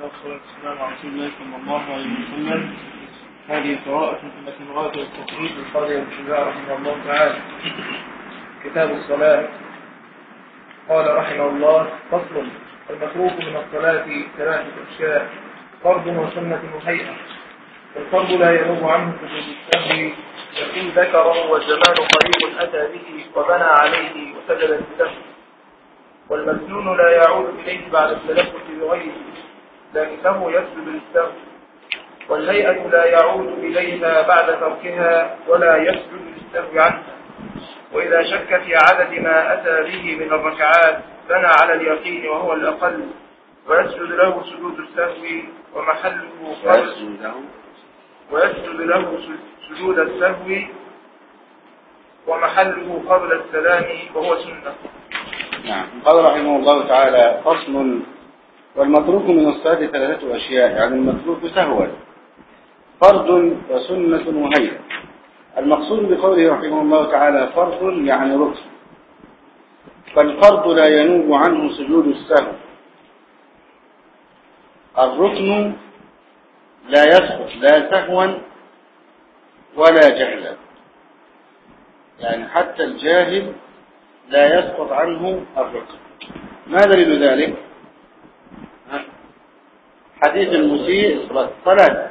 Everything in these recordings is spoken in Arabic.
والصلاة والسلام على رسول صلى الله عليه وسلم. هذه قراءة من غاية التقريب للقاضي والشجاع رحمه الله تعالى كتاب الصلاة قال رحمه الله فصل المتروك من الصلاة ثلاثة أشياء فرض وسنة وهيئة الفرض لا ينوب عنه سجود السهو يقين ذكره والزمان قريب أتى به وبنى عليه وسجد السهو والمسنون لا يعود إليه بعد التلفت بغيره لكنه يسجد للسهو والهيئة لا يعود إليها بعد تركها ولا يسجد للسهو عنها. وإذا شك في عدد ما أتى به من الركعات بنى على اليقين وهو الأقل ويسجد له سجود السهو ومحله ويسجد له. ويسجد له سجود السهو ومحله قبل السلام وهو سنة. نعم. قال رحمه الله تعالى فصل والمتروك من الصلاة ثلاثة أشياء يعني المتروك سهوا فرض وسنة وهيئة المقصود بقوله رحمه الله تعالى فرض يعني ركن. فالفرض لا ينوب عنه سجود السهو. الركن لا يسقط لا سهوا ولا جهلا. يعني حتى الجاهل لا يسقط عنه الركن. ما دليل ذلك؟ حديث المسيء الصلاة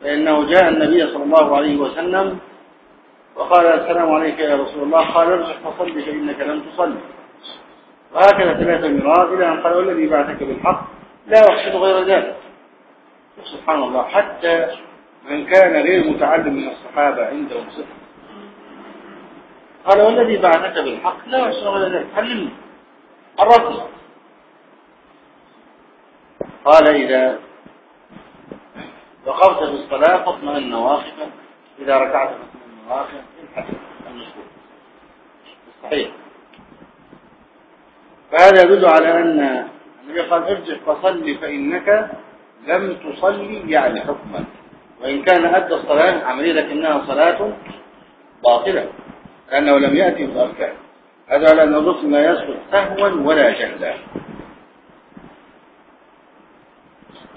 فإنه جاء النبي صلى الله عليه وسلم وقال السلام عليك يا رسول الله. قال ارجع فصل فإنك لم تصلي وهكذا ثلاثة مرات إلى أن قال والذي بعثك بالحق لا أقصد غير ذلك. سبحان الله. حتى من كان غير متعلم من الصحابة عندهم صفر قال والذي بعثك بالحق لا أقصد غير ذلك. علمني الرسل قال إذا وقفت في الصلاة فاطمئن واقفا. إذا ركعت فاطمئن واقفا. الحديث المشهور. صحيح. فهذا يدل على أن النبي قال ارجع فصلي فإنك لم تصلي يعني حكما. وإن كان أدى الصلاة عملية لكنها صلاة باطلة. لأنه لم يأتي بأركان هذا على أن الرسل ما يسقط سهوا ولا جهلا.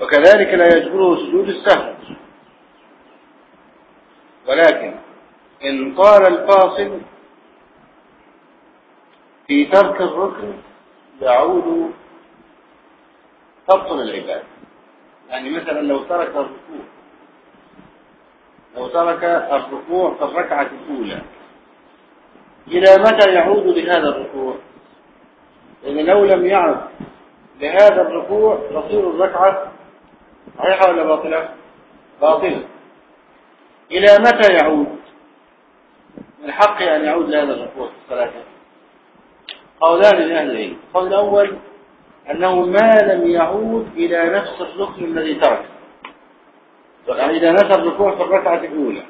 وكذلك لا يجبره سجود السهو. ولكن إن طال الفاصل في ترك الركن يعود تبطل العبادة يعني مثلا لو ترك الركوع لو ترك الركوع في الركعة الأولى إلى متى يعود لهذا الركوع؟ لأن لو لم يعد لهذا الركوع تصير الركعة صحيحة ولا باطلة باطلة إلى متى يعود؟ من حقه أن يعود لهذا الركوع في الصلاة قولان لأهل العلم القول الأول أنه ما لم يعود إلى نفس الركن الذي ترك. يعني إذا نسى الركوع في الركعة الأولى.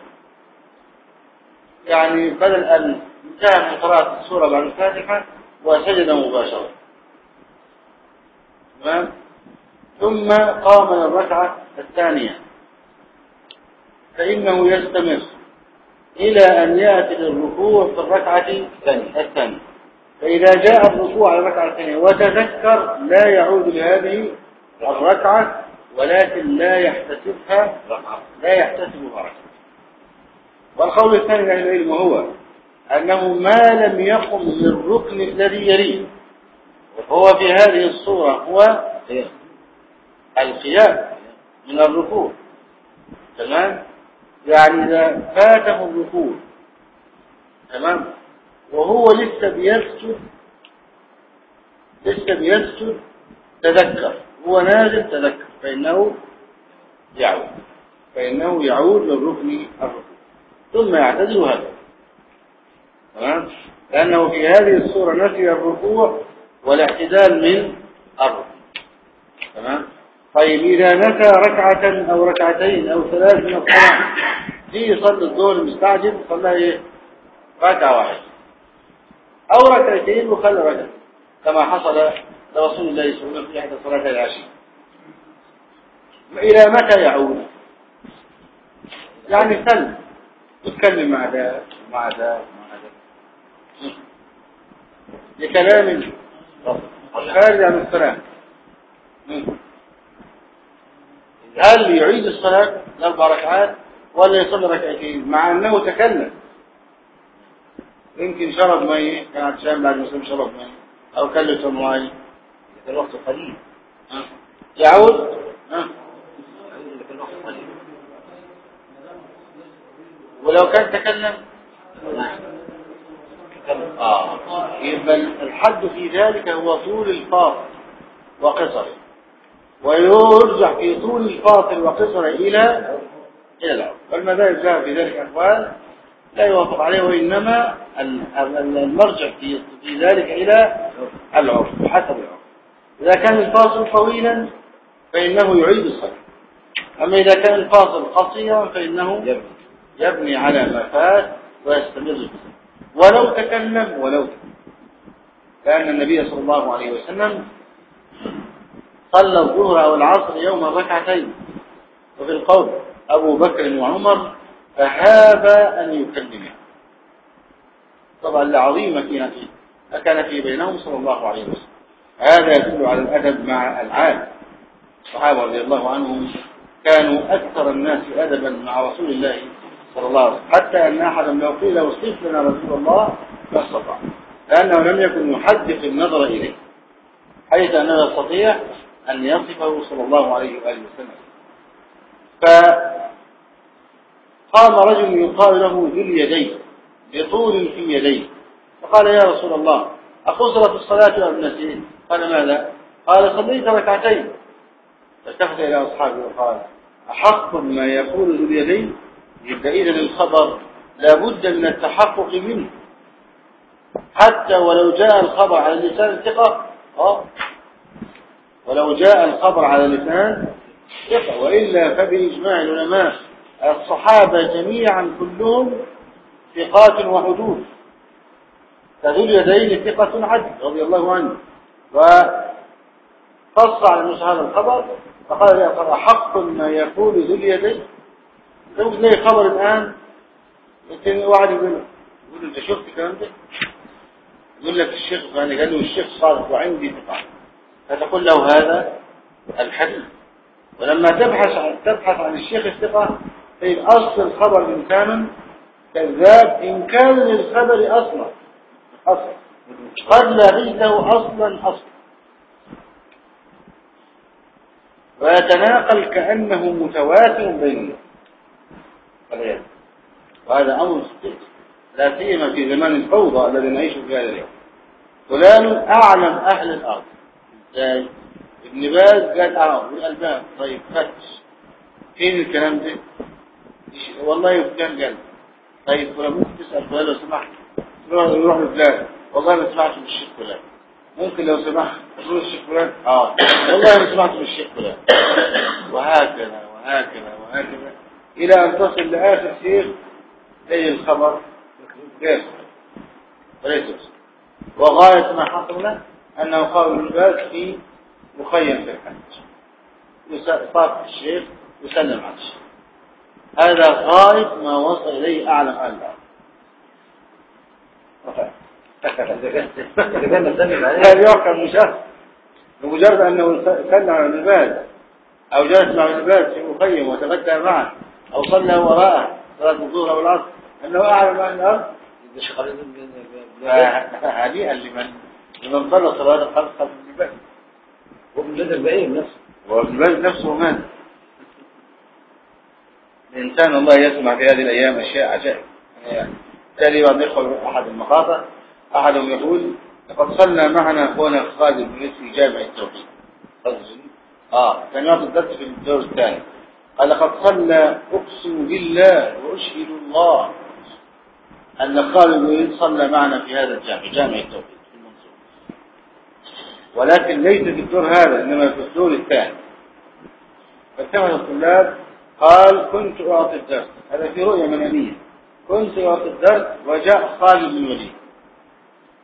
يعني بدل أن انتهى من قراءة السورة بعد الفاتحة وسجد مباشرة. تمام؟ ثم قام للركعة الثانية. فإنه يستمر إلى أن يأتي للركوع في الركعة الثانية فإذا جاء الركوع على الركعة الثانية وتذكر لا يعود لهذه الركعة ولكن لا يحتسبها لا يحتسبها ركعة. والقول الثاني من العلم هو أنه ما لم يقم للركن الذي يليه. وهو في هذه الصورة هو القيام من الركوع. تمام؟ يعني إذا فاته الركوع تمام؟ وهو لسه بيسجد لسه بيسجد تذكر. هو نازل تذكر فإنه يعود فإنه يعود للركن الركوع. ثم يعتدل هذا تمام؟ لأنه في هذه الصورة نسي الركوع والاعتدال من الركوع. تمام؟ طيب إذا نسى ركعة أو ركعتين أو ثلاث من الصلاة دي يصلي الظهر المستعجل صلى إيه؟ ركعة واحدة. أو ركعتين وخلى ركعة كما حصل لرسول الله صلى الله عليه وسلم في إحدى صلاة العشاء. إلى متى يعود؟ يعني سلم تتكلم مع ذا مع ذا مع ذا. بكلام خارج عن الصلاة. هل يعيد الصلاة؟ الأربع ركعات. ولا يصلي ركعتين مع أنه تكلم. يمكن شرب مية كان عطشان بعد ما شرب مية أو مية كان الوقت قليل. يعود؟ ها؟ ولو كان تكلم؟ آه. يبقى الحد في ذلك هو طول الفاصل وقصره. ويرجع في طول الفاصل وقصره إلى إلى العرض والمذاهب جاء في ذلك أقوال لا يوافق عليه وإنما المرجع في في ذلك إلى العرف حسب العرف إذا كان الفاصل طويلا فإنه يعيد الصلاة أما إذا كان الفاصل قصيرا فإنه يبني على ما فات ويستمر. ولو تكلم ولو تكلم لأن النبي صلى الله عليه وسلم صلى الظهر أو العصر يوما ركعتين وفي القول أبو بكر وعمر فهاب أن يكلمه. طبعا لعظيمة فيها أكان في بينهم صلى الله عليه وسلم. هذا يدل على الأدب مع العالم. الصحابة رضي الله عنهم كانوا أكثر الناس أدبا مع رسول الله صلى الله عليه وسلم. حتى أن أحدا لو قيل وصف لنا رسول الله ما استطاع. لأنه لم يكن يحدث النظر إليه. حيث أنه يستطيع أن يصفه صلى الله عليه وآله وسلم. فقام رجل يقال له ذو اليدين بطول في يديه. فقال يا رسول الله أقصرت الصلاة أم نسيت قال ماذا؟ قال صليت ركعتين. فالتفت إلى أصحابه وقال أحق ما يقول ذو اليدين يبقى إذا الخبر لابد من التحقق منه. حتى ولو جاء الخبر على لسان الثقة آه ولو جاء الخبر على لسان ثقة. وإلا فبإجماع العلماء الصحابة جميعا كلهم ثقات وحدود. فذو اليدين ثقة عدل رضي الله عنه. وقص على مثل هذا الخبر فقال يا ترى حق ما يقول ذو اليدين. لو زي خبر الآن؟ يمكن واحد يقول له يقول له أنت شفت الكلام ده؟ يقول لك الشيخ يعني قال له الشيخ صادق وعندي ثقة. فتقول له هذا الحديث. ولما تبحث عن تبحث عن الشيخ الثقة في أصل الخبر إن كان كذاب إن كان للخبر أصلا. أصلا. قد لا له أصلا أصلا. ويتناقل كأنه متواتر بينه وهذا أمر لا سيما في زمان الفوضى الذي نعيش في هذا اليوم. فلان أعلم أهل الأرض. إزاي ابن باز قال آه والألباب. طيب فتش. فين الكلام ده؟ والله فلان قال. طيب فلان ممكن تسأل فلان لو سمحت؟ يروح لفلان. والله ما سمعت من الشيخ فلان. ممكن لو سمحت؟ تقول الشيخ فلان. آه. والله ما سمعت من الشيخ فلان. وهكذا وهكذا وهكذا. إلى أن تصل لآخر شيخ زي الخبر؟ وليس وغاية ما حصل أنه قال ابن باز في مخيم في الحج. صار الشيخ يسلم على الشيخ. هذا غاية ما وصل إليه أعلم أهل الأرض هذا يحكم مشاهد بمجرد أنه سلم على ابن باز أو جلس مع ابن باز في مخيم وتغدى معه أو صلى وراءه صلاة الظهر أو العصر أنه أعلم أهل الأرض هنيئا لمن؟ لمن صلى صلاة الخمس خلف ابن باز وابن باز البعير نفسه. وابن باز نفسه مات الإنسان الله يسمع في هذه الأيام أشياء عجائب. يعني تالي بعض الإخوة أحد المخاطر. أحدهم يقول لقد صلى معنا أخونا خالد بن في جامع التوحيد. آه كان يعطي الدرس في الدور الثاني. قال لقد صلى أقسم بالله وأشهد الله أن خالد بن صلى معنا في هذا الجامع جامع التوحيد. ولكن ليس في الدور هذا إنما في الدور الثاني. فاتفق الطلاب قال كنت أعطي الدرس. هذا في رؤية منامية كنت أعطي الدرس وجاء خالد بن وليد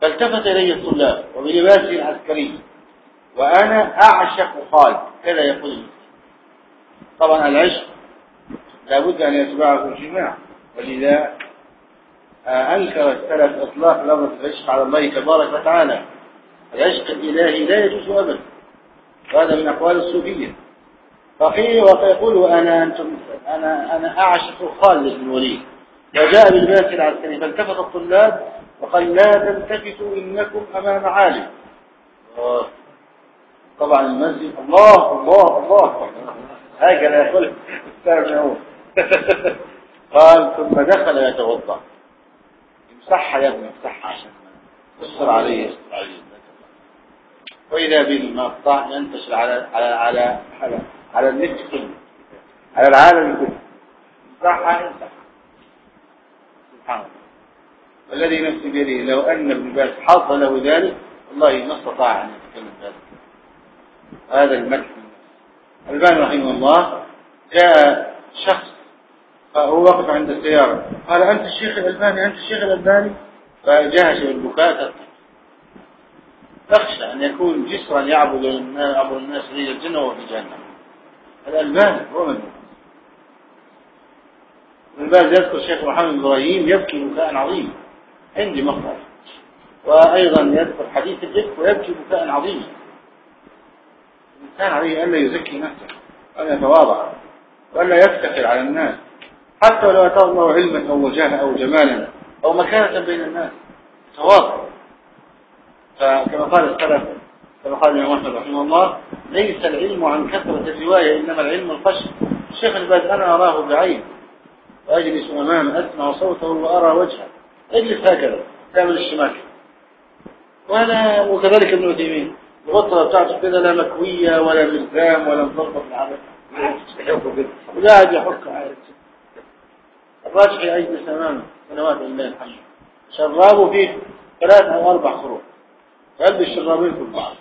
فالتفت إلي الطلاب وبلباسه العسكري. وأنا أعشق خالد. كذا يقول طبعا العشق لابد أن يتبعه الجماع. ولذا أنكر السلف إطلاق لفظ العشق على الله تبارك وتعالى. العشق الإلهي لا يجوز أبدا. وهذا من أقوال الصوفية. فقيل ويقول أنا أنتم أنا أنا أعشق خالد بن الوليد. وجاء بالباس العسكري فالتفت الطلاب وقال لا تلتفتوا إنكم أمام عالم. طبعا المسجد الله الله الله هكذا يقول استمعوا قال ثم دخل يتوضأ. امسحها يا ابني امسحها عشان يصر عليه يصر عليه. وإذا بالمقطع ينتشر على على على على, على النت كله على العالم كله امسحها سبحان الله. والذي نفسي بيده لو أن ابن باز حظ له ذلك والله ما استطاع أن يتكلم ذلك هذا. المدح. الباني رحمه الله جاء شخص فهو وقف عند السيارة. قال أنت الشيخ الألباني أنت الشيخ الألباني؟ فجهش بالبكاء. تخشى أن يكون جسرا يعبد يعبد الناس في الجنة وفي جهنم. الألباني هو من من بعد يذكر الشيخ محمد إبراهيم يبكي بكاء عظيما عندي مقطع وأيضا يذكر حديث الإفك ويبكي بكاء عظيما كان عليه ألا يزكي نفسه وأن يتواضع وألا يفتخر على الناس. حتى لو أتاه الله علما أو وجاهة أو جمالا أو مكانة بين الناس تواضع فكما قال السلف كما قال الإمام أحمد رحمه الله ليس العلم عن كثرة الرواية إنما العلم الخشم الشيخ الباز أنا أراه بعين. وأجلس أمامه أسمع صوته وأرى وجهه. أجلس هكذا تعمل الشمال. وأنا وكذلك ابن عثيمين. الغطرة بتاعته كده لا مكوية ولا ملزام ولا مضبط العدد وقاعد يحك عادي. الراجح يجلس أمامه سنوات لله الحمد شرابه فيه ثلاث أو أربع خروج. قلب الشرابين في بعض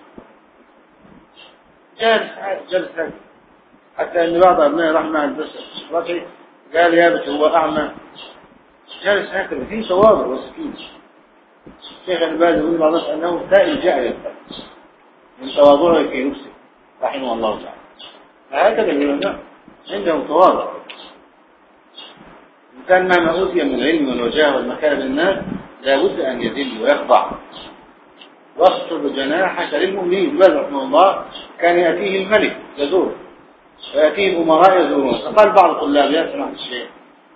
جالس عادي جالس هكذا حتى ان بعض مع الدرس الشرافي قال يا بت هو أعمى. جالس هكذا في تواضع وسكين. الشيخ الباز يقول بعض الناس انه سائل جاهل من تواضعه نفسه رحمه الله تعالى. فهكذا العلماء عندهم تواضع كان مهما أوتي من العلم والوجاه والمكانة للناس لابد أن يذل ويخضع. واخفض جناحك للمؤمنين ماذا رحمه الله؟ كان يأتيه الملك يزور ويأتيه الأمراء يزورون فقال بعض الطلاب يا سماحة الشيخ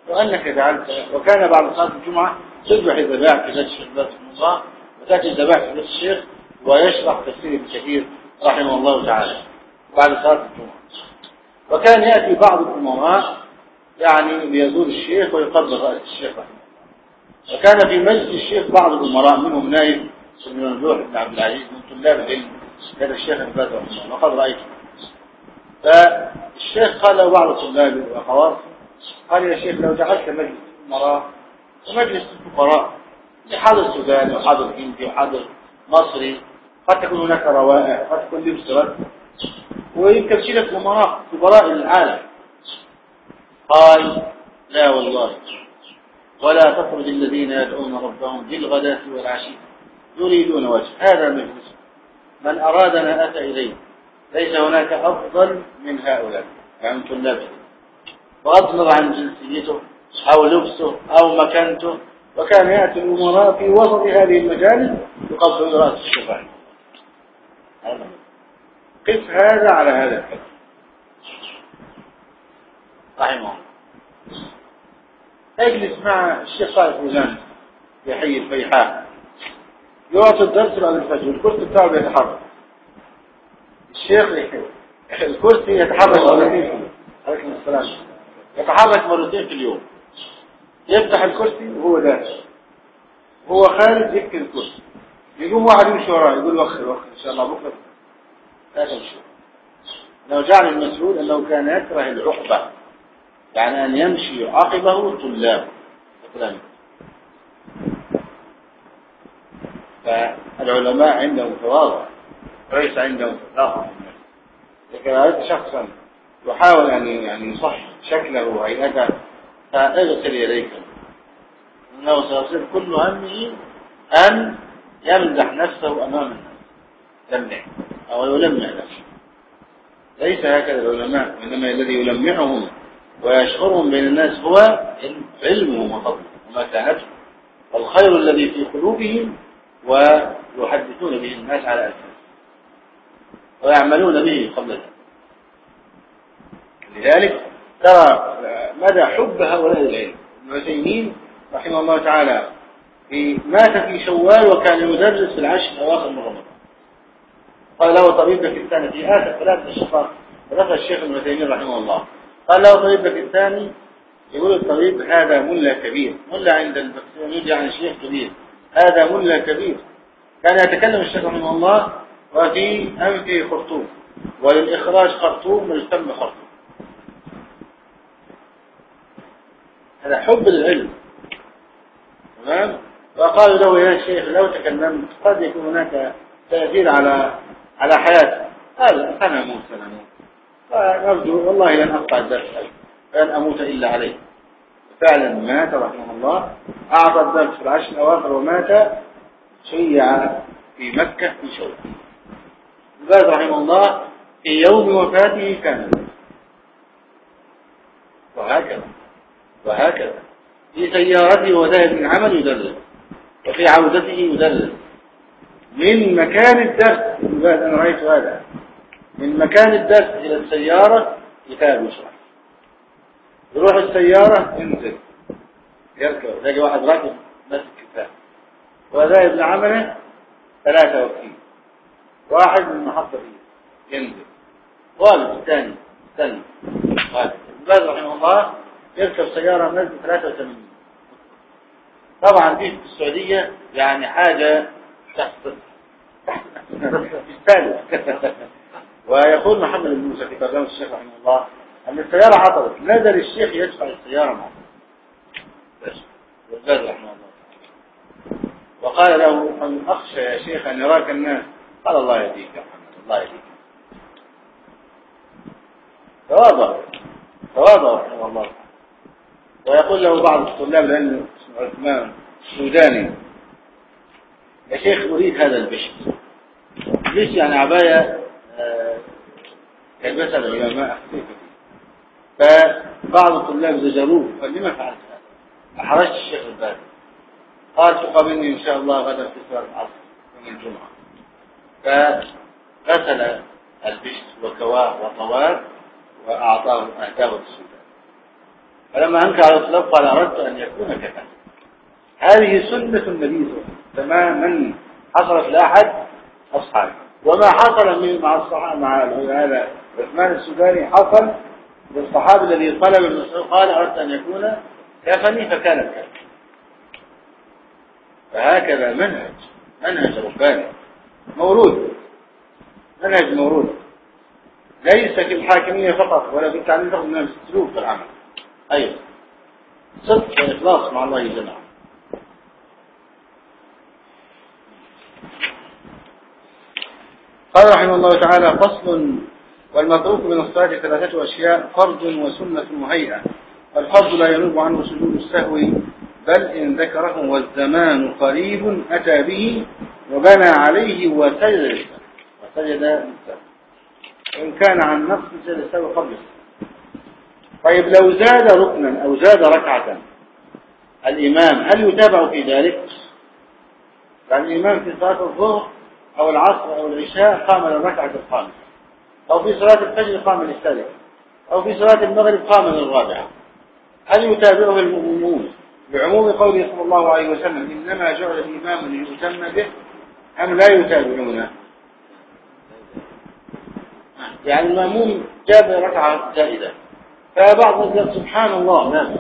وأنك جعلت وكان بعد صلاة الجمعة تذبح الذبائح في ذات الشيخ رحمه الله. وتأتي الذبائح في ذات الشيخ ويشرح تفسير ابن كثير رحمه الله تعالى بعد صلاة الجمعة. وكان يأتي بعض الأمراء يعني ليزور الشيخ ويقبل رأس الشيخ رحمه الله. وكان في مجلس الشيخ بعض الأمراء منهم نايف بن ممدوح بن عبد العزيز من طلاب العلم هذا الشيخ الباز رحمه الله وقد رأيته فالشيخ قال له بعض طلابه وأخواته قال يا شيخ لو جعلت مجلس الأمراء ومجلس الفقراء حاضر سوداني وحاضر هندي وحاضر مصري قد تكون هناك روائع قد تكون لبس رد ويمكن تشيلك أمراء كبراء العالم. قال لا والله ولا تخرج الذين يدعون ربهم بالغداة والعشي. يريدون وجه. هذا مجلس من أرادنا أتى إليه. ليس هناك أفضل من هؤلاء. يعني طلاب بغض النظر عن جنسيته أو لبسه أو مكانته. وكان يأتي الأمراء في وسط هذه المجالس يقبل رأس الشفاعة قف هذا على هذا الحكم رحمه اجلس مع الشيخ صالح فوزان في حي الفيحاء. يعطي الدرس بعد الفجر الكرسي بتاعه بيتحرك. الشيخ الكرسي يتحرك. مرتين عليكم السلام. يتحرك مرتين في اليوم. يفتح الكرسي وهو داخل هو خارج يكتب الكرسي. يقوم واحد يمشي وراه يقول وخر وخر إن شاء الله بكرة. لا تمشي. لو جعل المسؤول أنه كان يكره العقبة يعني أن يمشي عقبه طلاب فالعلماء عندهم تواضع وليس عندهم تفاخر لكن رأيت شخصا يحاول أن يعني يصح شكله وهيئته فاغسل يديك إنه سيصير كل همه أن يمدح نفسه أمام الناس يمدح أو يلمع نفسه. ليس هكذا العلماء إنما الذي يلمعهم ويشعرهم بين الناس هو علمهم وفضلهم ومكانتهم والخير الذي في قلوبهم ويحدثون به الناس على أساس ويعملون به قبل ذلك. لذلك ترى مدى حب هؤلاء العلم. ابن عثيمين رحمه الله تعالى في مات في شوال وكان يدرس في العشر الأواخر من رمضان. قال له طبيب باكستاني في آخر ثلاث الشقاق ودخل الشيخ ابن عثيمين رحمه الله. قال له طبيب باكستاني يقول الطبيب هذا ملا كبير ملا عند الباكستانيين يعني شيخ كبير. هذا ملا كبير. كان يتكلم الشيخ رحمه الله وفي أنفه خرطوم وللإخراج خرطوم وللفم خرطوم. هذا حب للعلم تمام؟ وقالوا له يا شيخ لو تكلمت قد يكون هناك تأثير على على حياتك. قال سنموت سنموت فنرجو والله لن أقطع الدرس لن أموت إلا عليه. فعلا مات رحمه الله. أعطى الدرس في العشر الأواخر ومات. شيع في مكة في شوال الباز رحمه الله في يوم وفاته كان. وهكذا. وهكذا. في سيارته وذاهب من عمل يدرس وفي عودته يدرس من مكان الدرس أنا رأيت هذا. من مكان الدرس إلى السيارة كتاب يشرح. يروح السيارة ينزل يركب. يلاقي واحد راكب ماسك كتاب. وذاهب لعمله ثلاثة وكيل. واحد من محطة فيه ينزل. والد الثاني. ثاني والد. رحمه الله يركب سيارة نزل 83 طبعا دي في السعودية يعني حاجة تحت تستاهل ويقول محمد بن موسى في برنامج الشيخ رحمه الله أن السيارة عطلت نزل الشيخ يدفع السيارة معه بس. والباز رحمه الله. وقال له من أخشى يا شيخ أن يراك الناس. قال الله يهديك يا محمد. الله يهديك. تواضع. تواضع رحمه الله. ويقول له بعض الطلاب لأنه اسمه عثمان السوداني يا شيخ أريد هذا البشت ليش يعني عباية آه، يلبسها العلماء؟ فبعض الطلاب زجروه قال لما فعلت هذا؟ أحرجت الشيخ الباري قال تقابلني إن شاء الله غدا في صلاة العصر يوم الجمعة. فغسل البشت وكواه وطواه وأعطاه أهداه السودان. فلما أنكر على الطلاب قال أردت أن يكون كذا هذه سنة النبي صلى الله عليه وسلم. تماما حصلت لأحد أصحابه. وما حصل مع الصحابة مع هذا عثمان السوداني حصل للصحابي الذي طلب المسعود قال أردت أن يكون كفني فكان كفني فهكذا منهج منهج رباني. مورود. منهج مورود. ليس في الحاكمية فقط ولا في التعليم فقط من السلوك في العمل أيضا صدق وإخلاص مع الله جميعا قال رحمه الله تعالى فصل والمتروك من الصلاة ثلاثة أشياء فرض وسنة وهيئة الفرض لا ينوب عنه سجود السهو بل إن ذكره والزمان قريب أتى به وبنى عليه وسجد. وسجد السهو إن كان عن نقص سجد السهو قبل طيب لو زاد ركنا أو زاد ركعة الإمام هل يتابع في ذلك؟ يعني الإمام في صلاة الظهر أو العصر أو العشاء قام للركعة الخامسة. أو في صلاة الفجر قام للثالثة أو في صلاة المغرب قام للرابعة هل يتابعه المؤمنون بعموم قوله صلى الله عليه وسلم إنما جعل الإمام ليتم به أم لا يتابعونه؟ يعني المأموم جاب ركعة زائدة. فبعض يقول سبحان الله نعم.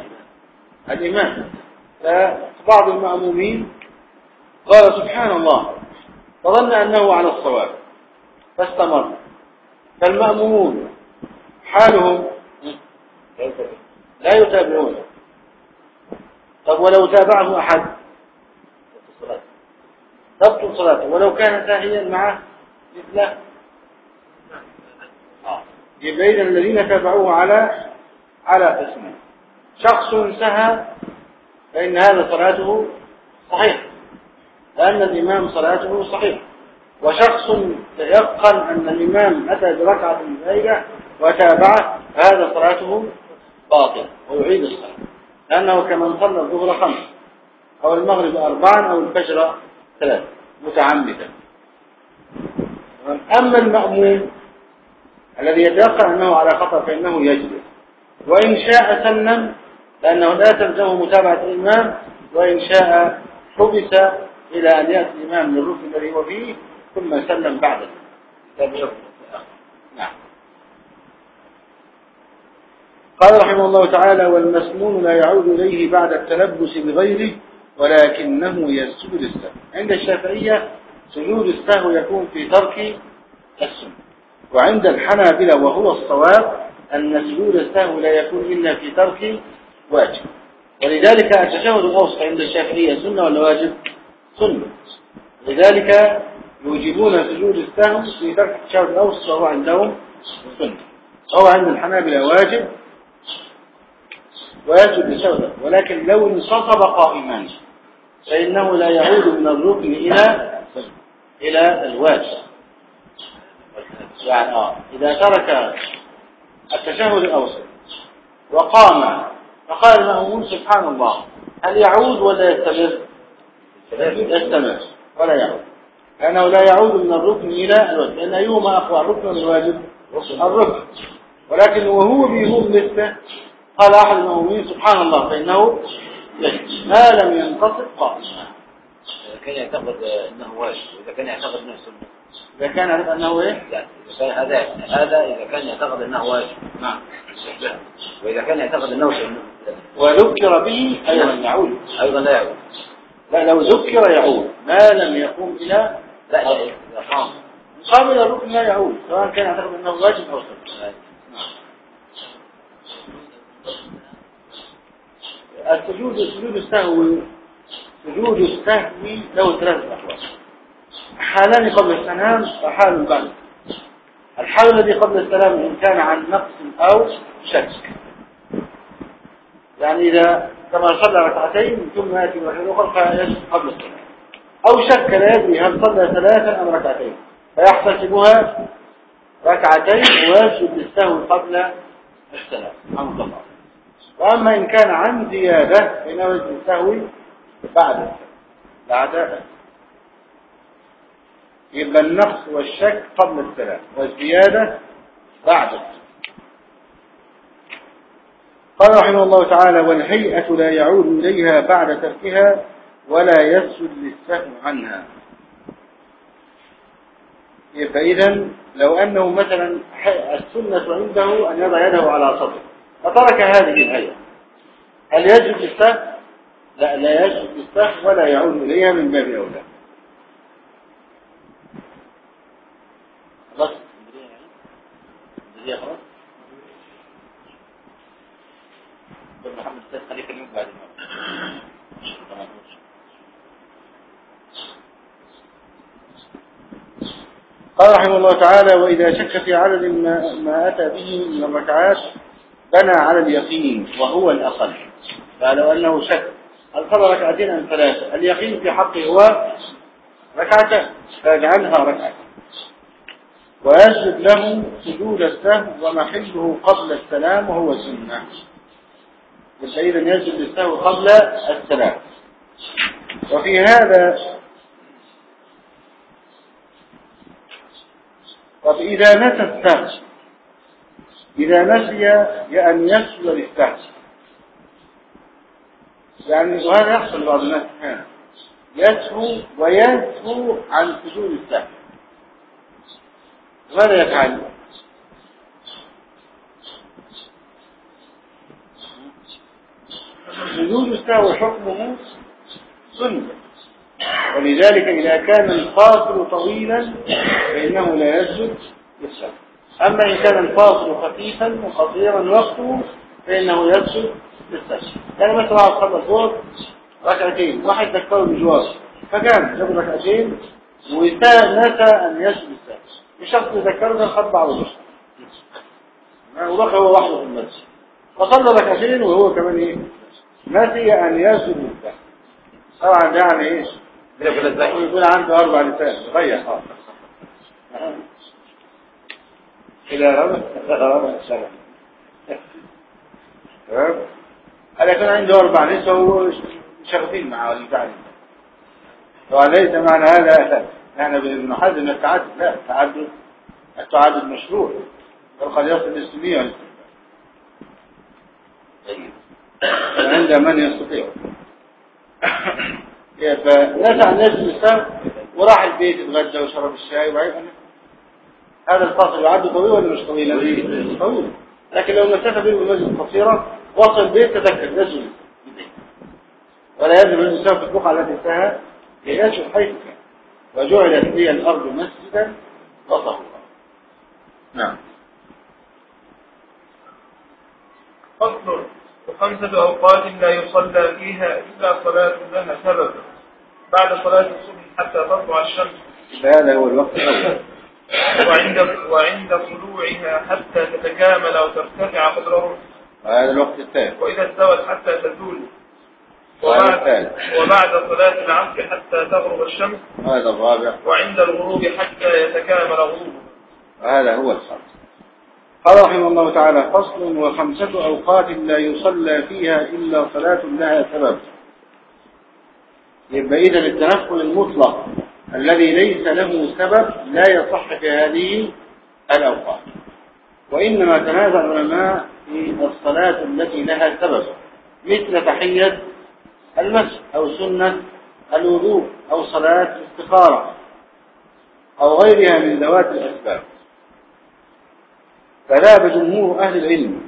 الإمام. فبعض المأمومين قال سبحان الله فظن أنه على الصواب فاستمر. فالمأمومون حالهم لا يتابعون. طب ولو تابعه أحد؟ ضبط صلاته. ولو كان ساهيا معه مثله يبقى الذين تابعوه على على قسمين شخص سهى فإن هذا صلاته صحيح. لأن الإمام صلاته صحيح. وشخص تيقن أن الإمام أتى بركعة زائدة وتابعه فهذا صلاته باطل ويعيد الصلاة. لأنه كمن صلى الظهر خمس أو المغرب أربعا أو الفجر ثلاث متعمدا. أما المأموم الذي يتيقن أنه على خطأ فإنه يجلس. وإن شاء سلم لأنه لا تلزمه متابعة الإمام وإن شاء حبس إلى أن يأتي الإمام للركن الذي هو فيه ثم سلم بعد ذلك. نعم. قال رحمه الله تعالى والمسنون لا يعود إليه بعد التلبس بغيره ولكنه يسجد للسهو. عند الشافعية سجود السهو يكون في ترك السنة. وعند الحنابلة وهو الصواب أن سجود السهو لا يكون إلا في ترك واجب. ولذلك التشهد الأوسط عند الشافعية سنة ولا واجب؟ سنة. لذلك يوجبون سجود السهو في ترك التشهد الأوسط وهو عندهم سنة وهو عند الحنابلة واجب ويجب التشهد ولكن لو انصطب قائما فإنه لا يعود من الركن إلى إلى الواجب. يعني آه إذا ترك التشهد الأوسط وقام فقال المأمون سبحان الله هل يعود ولا يستمر. يستمر. ولا يعود. لأنه لا يعود من الركن إلى الواجب لأن أيهما أقوى الركن الواجب الركن. ولكن وهو بيهوب مثله قال أحد المؤمنين سبحان الله فإنه ما لم ينتصف قائما إذا كان يعتقد أنه واجب وإذا كان يعتقد أنه سنة. إذا كان يعرف أنه إيه؟ لا إذا كان هذا هذا إذا كان يعتقد أنه واجب. نعم. وإذا كان يعتقد أنه سنة. وذكر به أيضا يعود. أيضا لا يعود. لا لو ذكر يعود ما لم يقوم إلى لا لا إذا قام مقابل الركن لا يعود سواء كان يعتقد أنه واجب أو سنة السجود سجود السهو سجود السهو له ثلاثة أحوال. حالان قبل السلام وحال بعد. الحال الذي قبل السلام إن كان عن نقص أو شك. يعني إذا كما صلى ركعتين ثم يأتي ركعة أخرى فيسجد قبل السلام. أو شك لا يدري هل صلى ثلاثا أم ركعتين؟ فيحتسبها ركعتين ويسجد للسهو قبل السلام. عن قطع وأما إن كان عن زيادة فإنه يسجد السهو بعد بعد يبقى النقص والشك قبل السلام والزيادة بعد قال رحمه الله تعالى والهيئة لا يعود إليها بعد تركها ولا يسجد للسهو عنها. يبقى إذا لو أنه مثلا السنة عنده أن يضع يده على صدره. فترك هذه الهيئة هل يسجد للسهو؟ لا لا يسجد للسهو ولا يعود إليها من باب أولى. خلاص؟ خلاص محمد السيد خليفة اليوم بعد قال رحمه الله تعالى وإذا شك في عدد ما, ما أتى به من الركعات بنى على اليقين وهو الأقل. فلو أنه شك. هل صلى ركعتين أم ثلاثة؟ اليقين في حقه هو ركعتين فيجعلها ركعتين ويسجد له سجود السهو ومحله قبل السلام وهو سنة. فإذا يسجد للسهو قبل السلام. وفي هذا طب إذا نسى السهو إذا نسي أن يسجد للسهو يعني وهذا يحصل بعض الناس أحيانا. يسهو ويسهو عن سجود السهو ماذا يفعل؟ سجود السهو حكمه سنة. ولذلك إذا كان الفاصل طويلا فإنه لا يسجد للسهو أما إن كان الفاصل خفيفا وقصيرا وقته فإنه يسجد للسهو يعني مثلا صلى الظهر ركعتين واحد ذكره بجوار فكان جاب ركعتين ونسى أن يسجد السهو ذكره خد بعض الوقت وبقى هو وحده في المسجد. فصلى ركعتين وهو كمان إيه؟ نسي أن يسجد للسهو طبعا ده يعني إيه يكون عنده أربع لسان ضيع خالص إلى ربع ربع الشرع تمام؟ هل يكون عنده أربع لسه هو شغفين معه البعض. طبعا ليس معنى هذا إحنا بنحدد التعدد لا التعدد التعدد مشروع. وقد يصل للسمية عند من يستطيع؟ فنسى عن نفس الإسلام وراح البيت اتغدى وشرب الشاي وبعدين هذا الفاصل يعد طويل ولا مش طويل؟ طويل. لكن لو مسافة بينه وبين قصيرة وصل البيت تذكر نزل ولا يجب أن يسافر في البقعة التي انتهى ليجب حيث كان. وجعلت لي الأرض مسجدا وطهورا. نعم. فصل وخمسة أوقات لا يصلى فيها إلا صلاة لها سبب. بعد صلاة الصبح حتى تطلع الشمس. هذا هو الوقت الأول. وعند وعند طلوعها حتى تتكامل وترتفع قدره. هذا الوقت الثاني. وإذا استوت حتى تزول. وبعد, وبعد صلاة العصر حتى تغرب الشمس. هذا الرابع. وعند الغروب حتى يتكامل غروبه وهذا هو الخامس. قال رحمه الله تعالى فصل وخمسة أوقات لا يصلى فيها إلا صلاة لها سبب. يبقى إذا التنفل المطلق الذي ليس له سبب لا يصح في هذه الأوقات. وإنما تنازع العلماء في الصلاة التي لها سبب مثل تحية المسجد أو سنة الوضوء أو صلاة الاستخارة أو غيرها من ذوات الأسباب. فذهب جمهور أهل العلم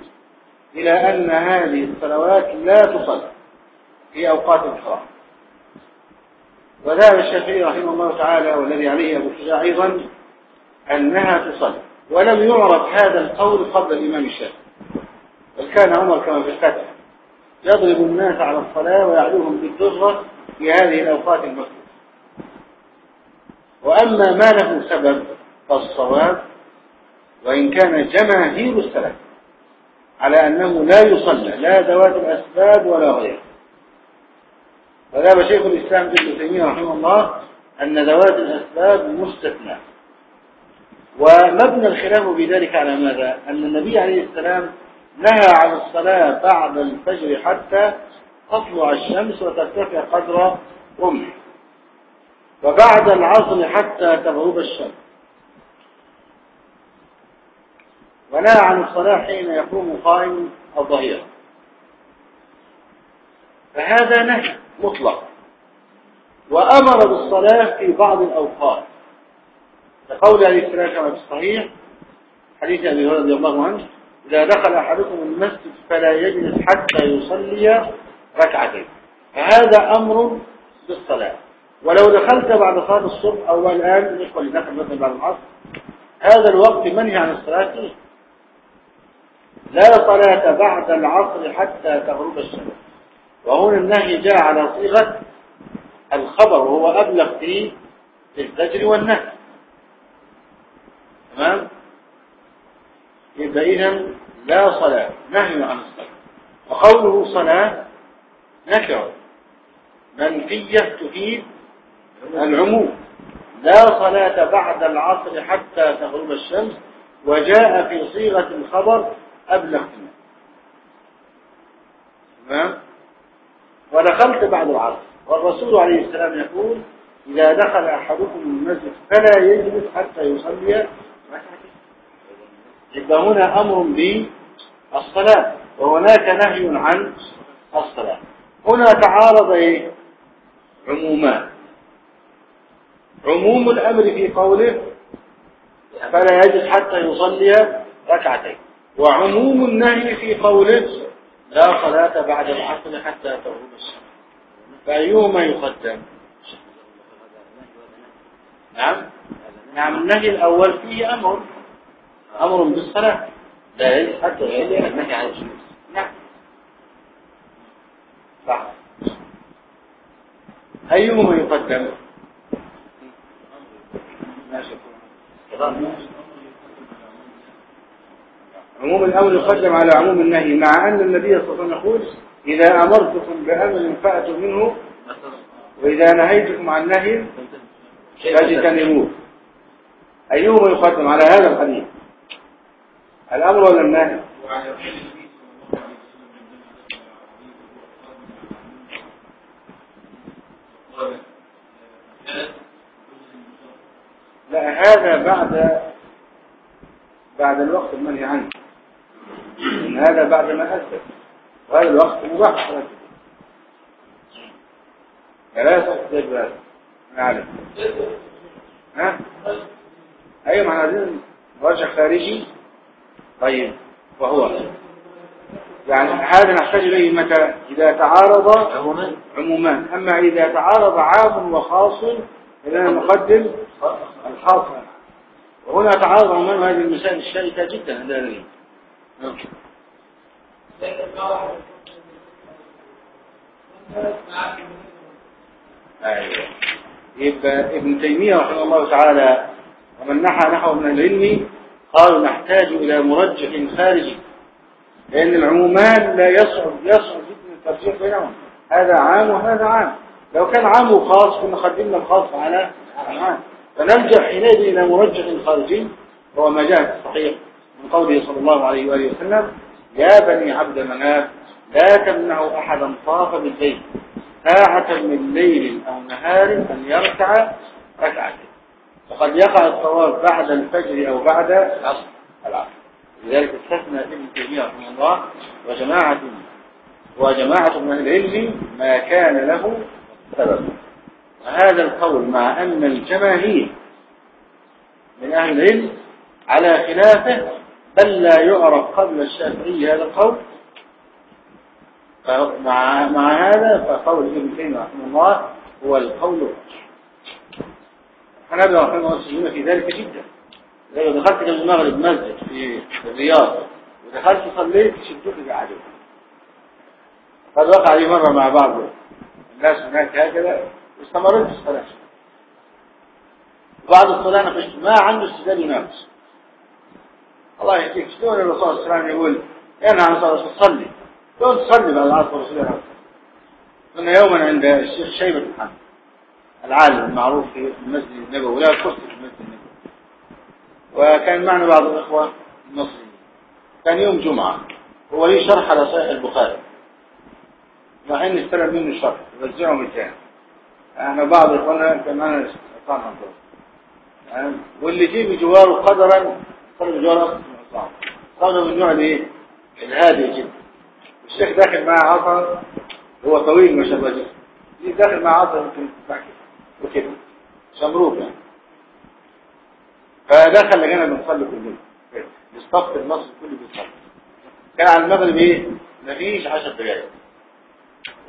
إلى أن هذه الصلوات لا تصلى في أوقات الحرام وذهب الشافعي رحمه الله تعالى والذي عليه أبو شجاع أيضا أنها تصلى ولم يعرف هذا القول قبل الإمام الشافعي بل كان عمر كما في الفتح يضرب الناس على الصلاة ويعلوهم بالدرة في هذه الأوقات المفتوحة وأما ما له سبب فالصواب وإن كان جماهير السلف على أنه لا يصلى لا ذوات الأسباب ولا غيره. وذهب شيخ الإسلام ابن تيمية رحمه الله أن ذوات الأسباب مستثنى. ومبنى الخلاف بذلك على ماذا؟ أن النبي عليه السلام نهى عن الصلاة بعد الفجر حتى تطلع الشمس وترتفع قدر رمح وبعد العصر حتى تغرب الشمس. ونهى عن الصلاة حين يقوم قائم الظهيرة فهذا نهي مطلق. وأمر بالصلاة في بعض الأوقات. كقول عليه السلام كما في الصحيح حديث أبي هريرة رضي الله عنه إذا دخل أحدكم المسجد فلا يجلس حتى يصلي ركعتين. فهذا أمر بالصلاة. ولو دخلت بعد صلاة الصبح أو الآن الإخوة اللي دخل مثلا بعد العصر هذا الوقت منهي عن الصلاة فيه. لا صلاة بعد العصر حتى تغرب الشمس. وهنا النهي جاء على صيغة الخبر وهو أبلغ في الزجر والنهي. تمام؟ يبقى إذا لا صلاة نهي عن الصلاة. وقوله صلاة نكرة. منفية تفيد العموم. لا صلاة بعد العصر حتى تغرب الشمس. وجاء في صيغة الخبر أبلغ تمام؟ ودخلت بعد العصر والرسول عليه السلام يقول إذا دخل أحدكم المسجد فلا يجلس حتى يصلي. يبقى هنا أمر بالصلاة وهناك نهي عن الصلاة. هنا تعارض إيه؟ عمومان. عموم الأمر في قوله فلا يجلس حتى يصلي ركعتين. وعموم النهي في قوله لا صلاة بعد العصر حتى تغرب الشمس. فأيهما يقدم؟ نعم. نعم النهي الأول فيه أمر. أمر بالصلاة. لا يجب حتى يصلي النهي عن الجلوس نعم. صح. أيهما يقدم؟ ماشي عموم الأمر يقدم على عموم النهي مع أن النبي صلى الله عليه وسلم يقول إذا أمرتكم بأمر فأتوا منه وإذا نهيتكم عن نهي فاجتنبوه. أيهما يقدم على هذا الحديث؟ الأمر ولا النهي؟ لا هذا بعد بعد الوقت المنهي عنه. هذا بعد ما أثبت وهذا الوقت مباح ثلاثة احتجاج بهذا أنا عارف ها؟ أيوة ما إحنا عايزين مرجح خارجي؟ طيب. وهو. يعني هذا نحتاج إليه متى؟ إذا تعارض عموما. عمومان أما إذا تعارض عام وخاص فإننا نقدم الخاص وهنا تعارض عمومان هذه المسائل الشائكة جدا. عند أيوة. يبقى ابن تيمية رحمه الله تعالى ومن نحى نحو من العلم قالوا نحتاج إلى مرجح خارجي لأن العمومان لا يصعب يصعب جدا الترجيح بينهم. هذا عام وهذا عام. لو كان عام وخاص كنا قدمنا الخاص على العام. فنلجأ حينئذ إلى مرجح خارجي هو ما جاء في الصحيح من قوله صلى الله عليه وآله وسلم يا بني عبد مناف لا تمنعوا أحدا طاف بالبيت ساعة من ليل أو نهار أن يركع ركعتين. وقد يقع الطواف بعد الفجر أو بعد العصر. العصر. لذلك استثنى ابن تيمية رحمه الله وجماعة وجماعة من العلم ما كان له سبب. وهذا القول مع أن الجماهير من أهل العلم على خلافه بل لا يعرف قبل الشافعي هذا القول؟ مع مع هذا فقول ابن تيمية رحمه الله هو القول. الراجح الحنابلة رحمه الله يسلمون في ذلك جدا. لو دخلت جنب المغرب مسجد في الرياض ودخلت صليت شدوك بعدو. قد وقع لي مرة مع بعض الناس هناك هكذا واستمرت في الصلاة. بعد الصلاة نقشت ما عنده استدلال ينافس الله يهديك. شلون الرسول صلى الله عليه وسلم يقول ينهى عن صلاة تصلي شلون تصلي بعد العصر رسول الله كنا يوما عند الشيخ شيبة محمد العالم المعروف في المسجد النبوي لا كرسي في المسجد النبوي. وكان معنا بعض الإخوة المصريين. كان يوم جمعة هو لي شرح على صحيح البخاري. رايحين نستلم منه الشرح نوزعه مجانا إحنا بعض اخواننا كان معنا عصام عبد الله. واللي جه بجواره قدرا قدر بجواره قدر من النوع الايه الهادي جدا الشيخ داخل معاه عصا هو طويل ما شاء الله جسمه داخل معاه عصا يمكن تحكي. وكده شمروك يعني. فدخل لقينا بنصلي كلنا الصف المصري كله بيصلي كان على المغرب إيه؟ مفيش 10 دقائق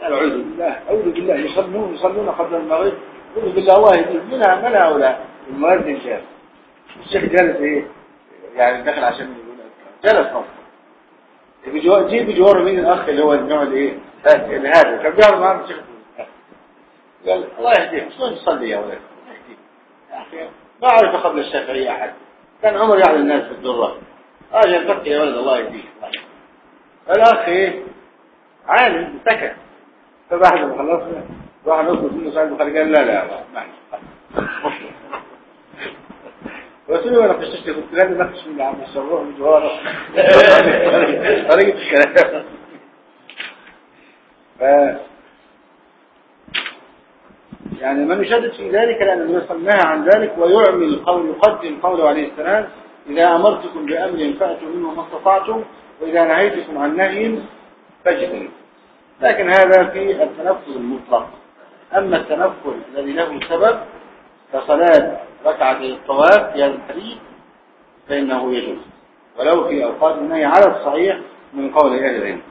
قال أعوذ بالله أعوذ بالله يصلون يصلون قبل المغرب. اعوذ بالله الله يهديهم منها من هؤلاء. المؤذن جالس الشيخ جالس إيه؟ يعني دخل عشان يقول جلس نص بجوار جيب بجواره مين الأخ اللي هو النوع الإيه؟ هذا. كان بيعرض معاه الشيخ قال الله يهديك شلون تصلي يا ولد. يا أخي ما عرف قبل الشافعية أحد. كان عمر يعلم الناس في الدرة. أجل الفقه يا ولد الله يهديك. الأخ إيه؟ عالم سكت. فبعد ما خلصنا راح نطلب منه سعيد البخاري قال لا لا ما قلت له أنا خششت قلت له نخش من عم الشروع من جواره طريقة الكلام. يعني من يشدد في ذلك لأن النبي عن ذلك ويعمل القول يقدم قوله عليه السلام إذا أمرتكم بأمر فأتوا منه ما استطعتم وإذا نهيتكم عن نهي فاجتنبوا لكن هذا في التنفذ المطلق. أما التنفذ الذي له سبب كصلاة ركعة الطواف الحديث فإنه يجوز. ولو في أوقات النهي على الصحيح من قول أهل العلم.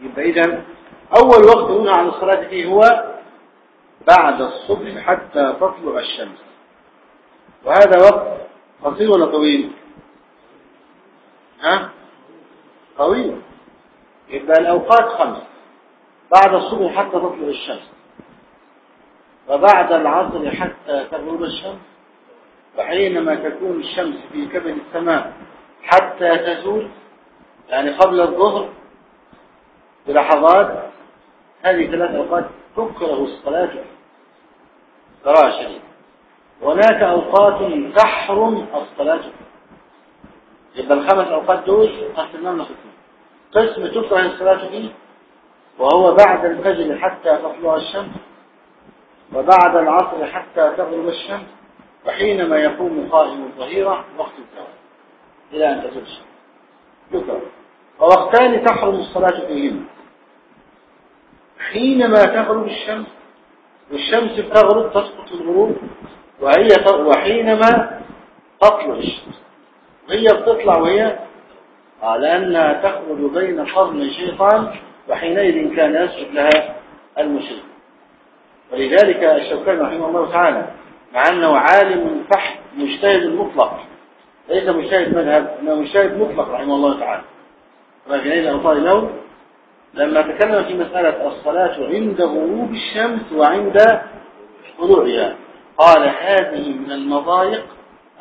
يبقى إذا أول وقت هنا عن الصلاة فيه هو بعد الصبح حتى تطلع الشمس. وهذا وقت قصير ولا طويل؟ ها؟ طويل. يبقى الأوقات خمس. بعد الصبح حتى تطلع الشمس. وبعد العصر حتى تغرب الشمس وحينما تكون الشمس في كبد السماء حتى تزول يعني قبل الظهر بلحظات هذه ثلاث أوقات تكره الصلاة شديدة هناك أوقات تحرم الصلاة. يبقى الخمس أوقات دول قسمناهم قسمين قسم تكره الصلاة فيه وهو بعد الفجر حتى تطلع الشمس وبعد العصر حتى تغرب الشمس وحينما يقوم قائم الظهيرة وقت الزواج إلى أن تزول الشمس. يكره ووقتان تحرم الصلاة فيهما حينما تغرب الشمس والشمس بتغرب تسقط الغروب وهي وحينما تطلع الشمس. وهي بتطلع وهي آه لأنها تخرج بين قرن شيطان وحينئذ كان يسجد لها المشرك ولذلك الشوكاني رحمه الله تعالى مع أنه عالم فحم مجتهد مطلق ليس مجتهد مذهب إنه مجتهد مطلق رحمه الله تعالى. كما في نيل الأوطار له لما تكلم في مسألة الصلاة عند غروب الشمس وعند طلوعها قال هذه من المضايق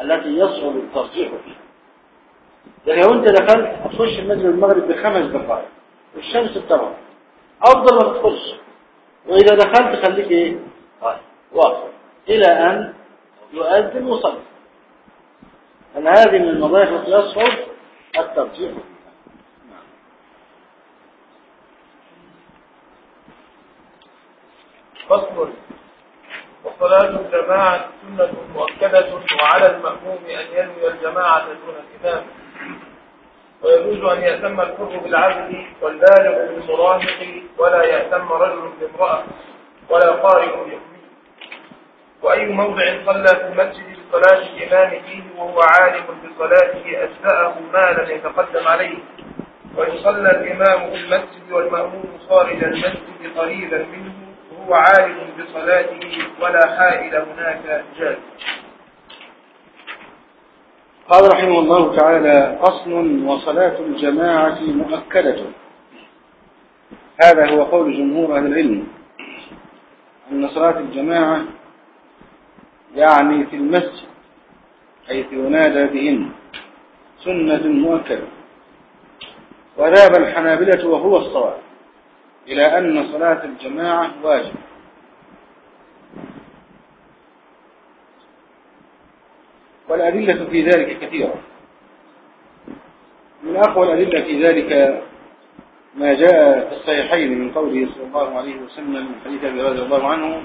التي يصعب الترجيح فيها. يعني لو أنت دخلت هتخش المسجد المغرب بخمس دقائق والشمس بتغرب أفضل ما تدخلش وإذا دخلت خليك إيه؟ واقف إلى أن يؤذن وصلي أن هذه من المضايق التي يصعب الترجيح. فصل. وصلاة الجماعة سنة مؤكدة وعلى المأموم أن ينوي الجماعة دون الإمام. ويجوز أن يأتم الحر بالعبد والبالغ بالمراهق ولا يأتم رجل بامرأة ولا قارئ بأمه وأي موضع صلى في المسجد بصلاة الإمام فيه وهو عالم بصلاته أجزأه ما لم يتقدم عليه. وإن صلى الإمام في المسجد والمأموم خارج المسجد قريبا منه وهو عالم بصلاته ولا حائل هناك جاز. قال رحمه الله تعالى أصل وصلاة الجماعة مؤكدة. هذا هو قول جمهور أهل العلم أن صلاة الجماعة يعني في المسجد حيث ينادى بهن سنة مؤكدة. وذهب الحنابلة وهو الصواب إلى أن صلاة الجماعة واجب. والأدلة في ذلك كثيرة. من أقوى الأدلة في ذلك ما جاء في الصحيحين من قوله صلى الله عليه وسلم من حديث أبي رضي الله عنه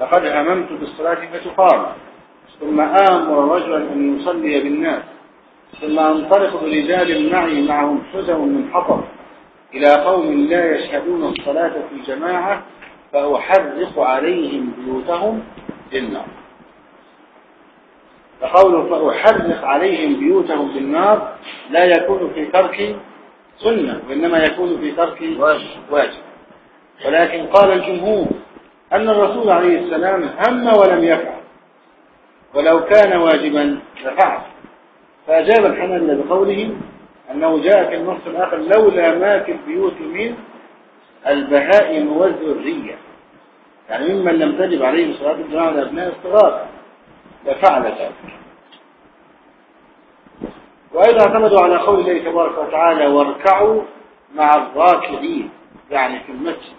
لقد هممت بالصلاة فتقام ثم آمر رجلا أن يصلي بالناس ثم أنطلق برجال معي معهم حزم من حطب إلى قوم لا يشهدون الصلاة في جماعة فأحرق عليهم بيوتهم بالنار فقوله فأحرق عليهم بيوتهم بالنار لا يكون في ترك سنة وإنما يكون في ترك واجب. ولكن قال الجمهور أن الرسول عليه السلام هم ولم يفعل ولو كان واجبا لفعل. فأجاب الحنابلة بقوله أنه جاء في النص الآخر لولا ما في البيوت من البهائم والذرية يعني ممن لم تجب عليهم صلاة الجماعة لأبناء الصغار. لفعل ذلك. وأيضا اعتمدوا على قول الله تبارك وتعالى واركعوا مع الراكعين يعني في المسجد.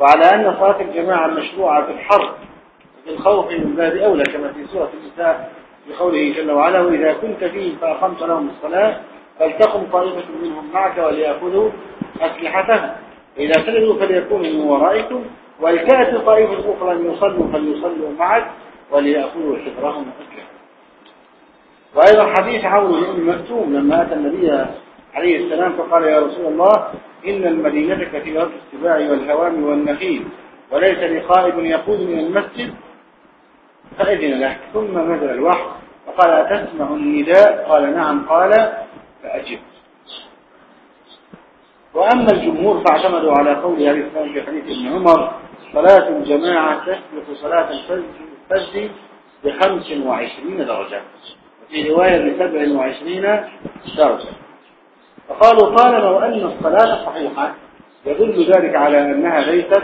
وعلى أن صلاة الجماعة مشروعة في الحرب في الخوف من باب أولى كما في سورة النساء بقوله جل وعلا وإذا كنت فيهم فأقمت لهم الصلاة فلتقم طائفة منهم معك وليأخذوا أسلحتهم. إذا سجدوا فليكونوا من ورائكم ولتأتي طائفة أخرى يصلوا فليصلوا معك وليأخذوا حذرهم وأيضا حديث عون بن مكتوم لما أتى النبي عليه السلام فقال يا رسول الله إن المدينة كثيرة السباع والهوام والنخيل وليس لقائد يقود من المسجد فأذن له. ثم نزل الوحي فقال أتسمع النداء؟ قال نعم. قال فأجب وأما الجمهور فاعتمدوا على قول عليه السلام في حديث ابن عمر صلاة الجماعة تسبق صلاة الفجر بخمس وعشرين درجة. وفي رواية بسبع وعشرين درجة. فقالوا طالما وأن الصلاة صحيحة يدل ذلك على أنها ليست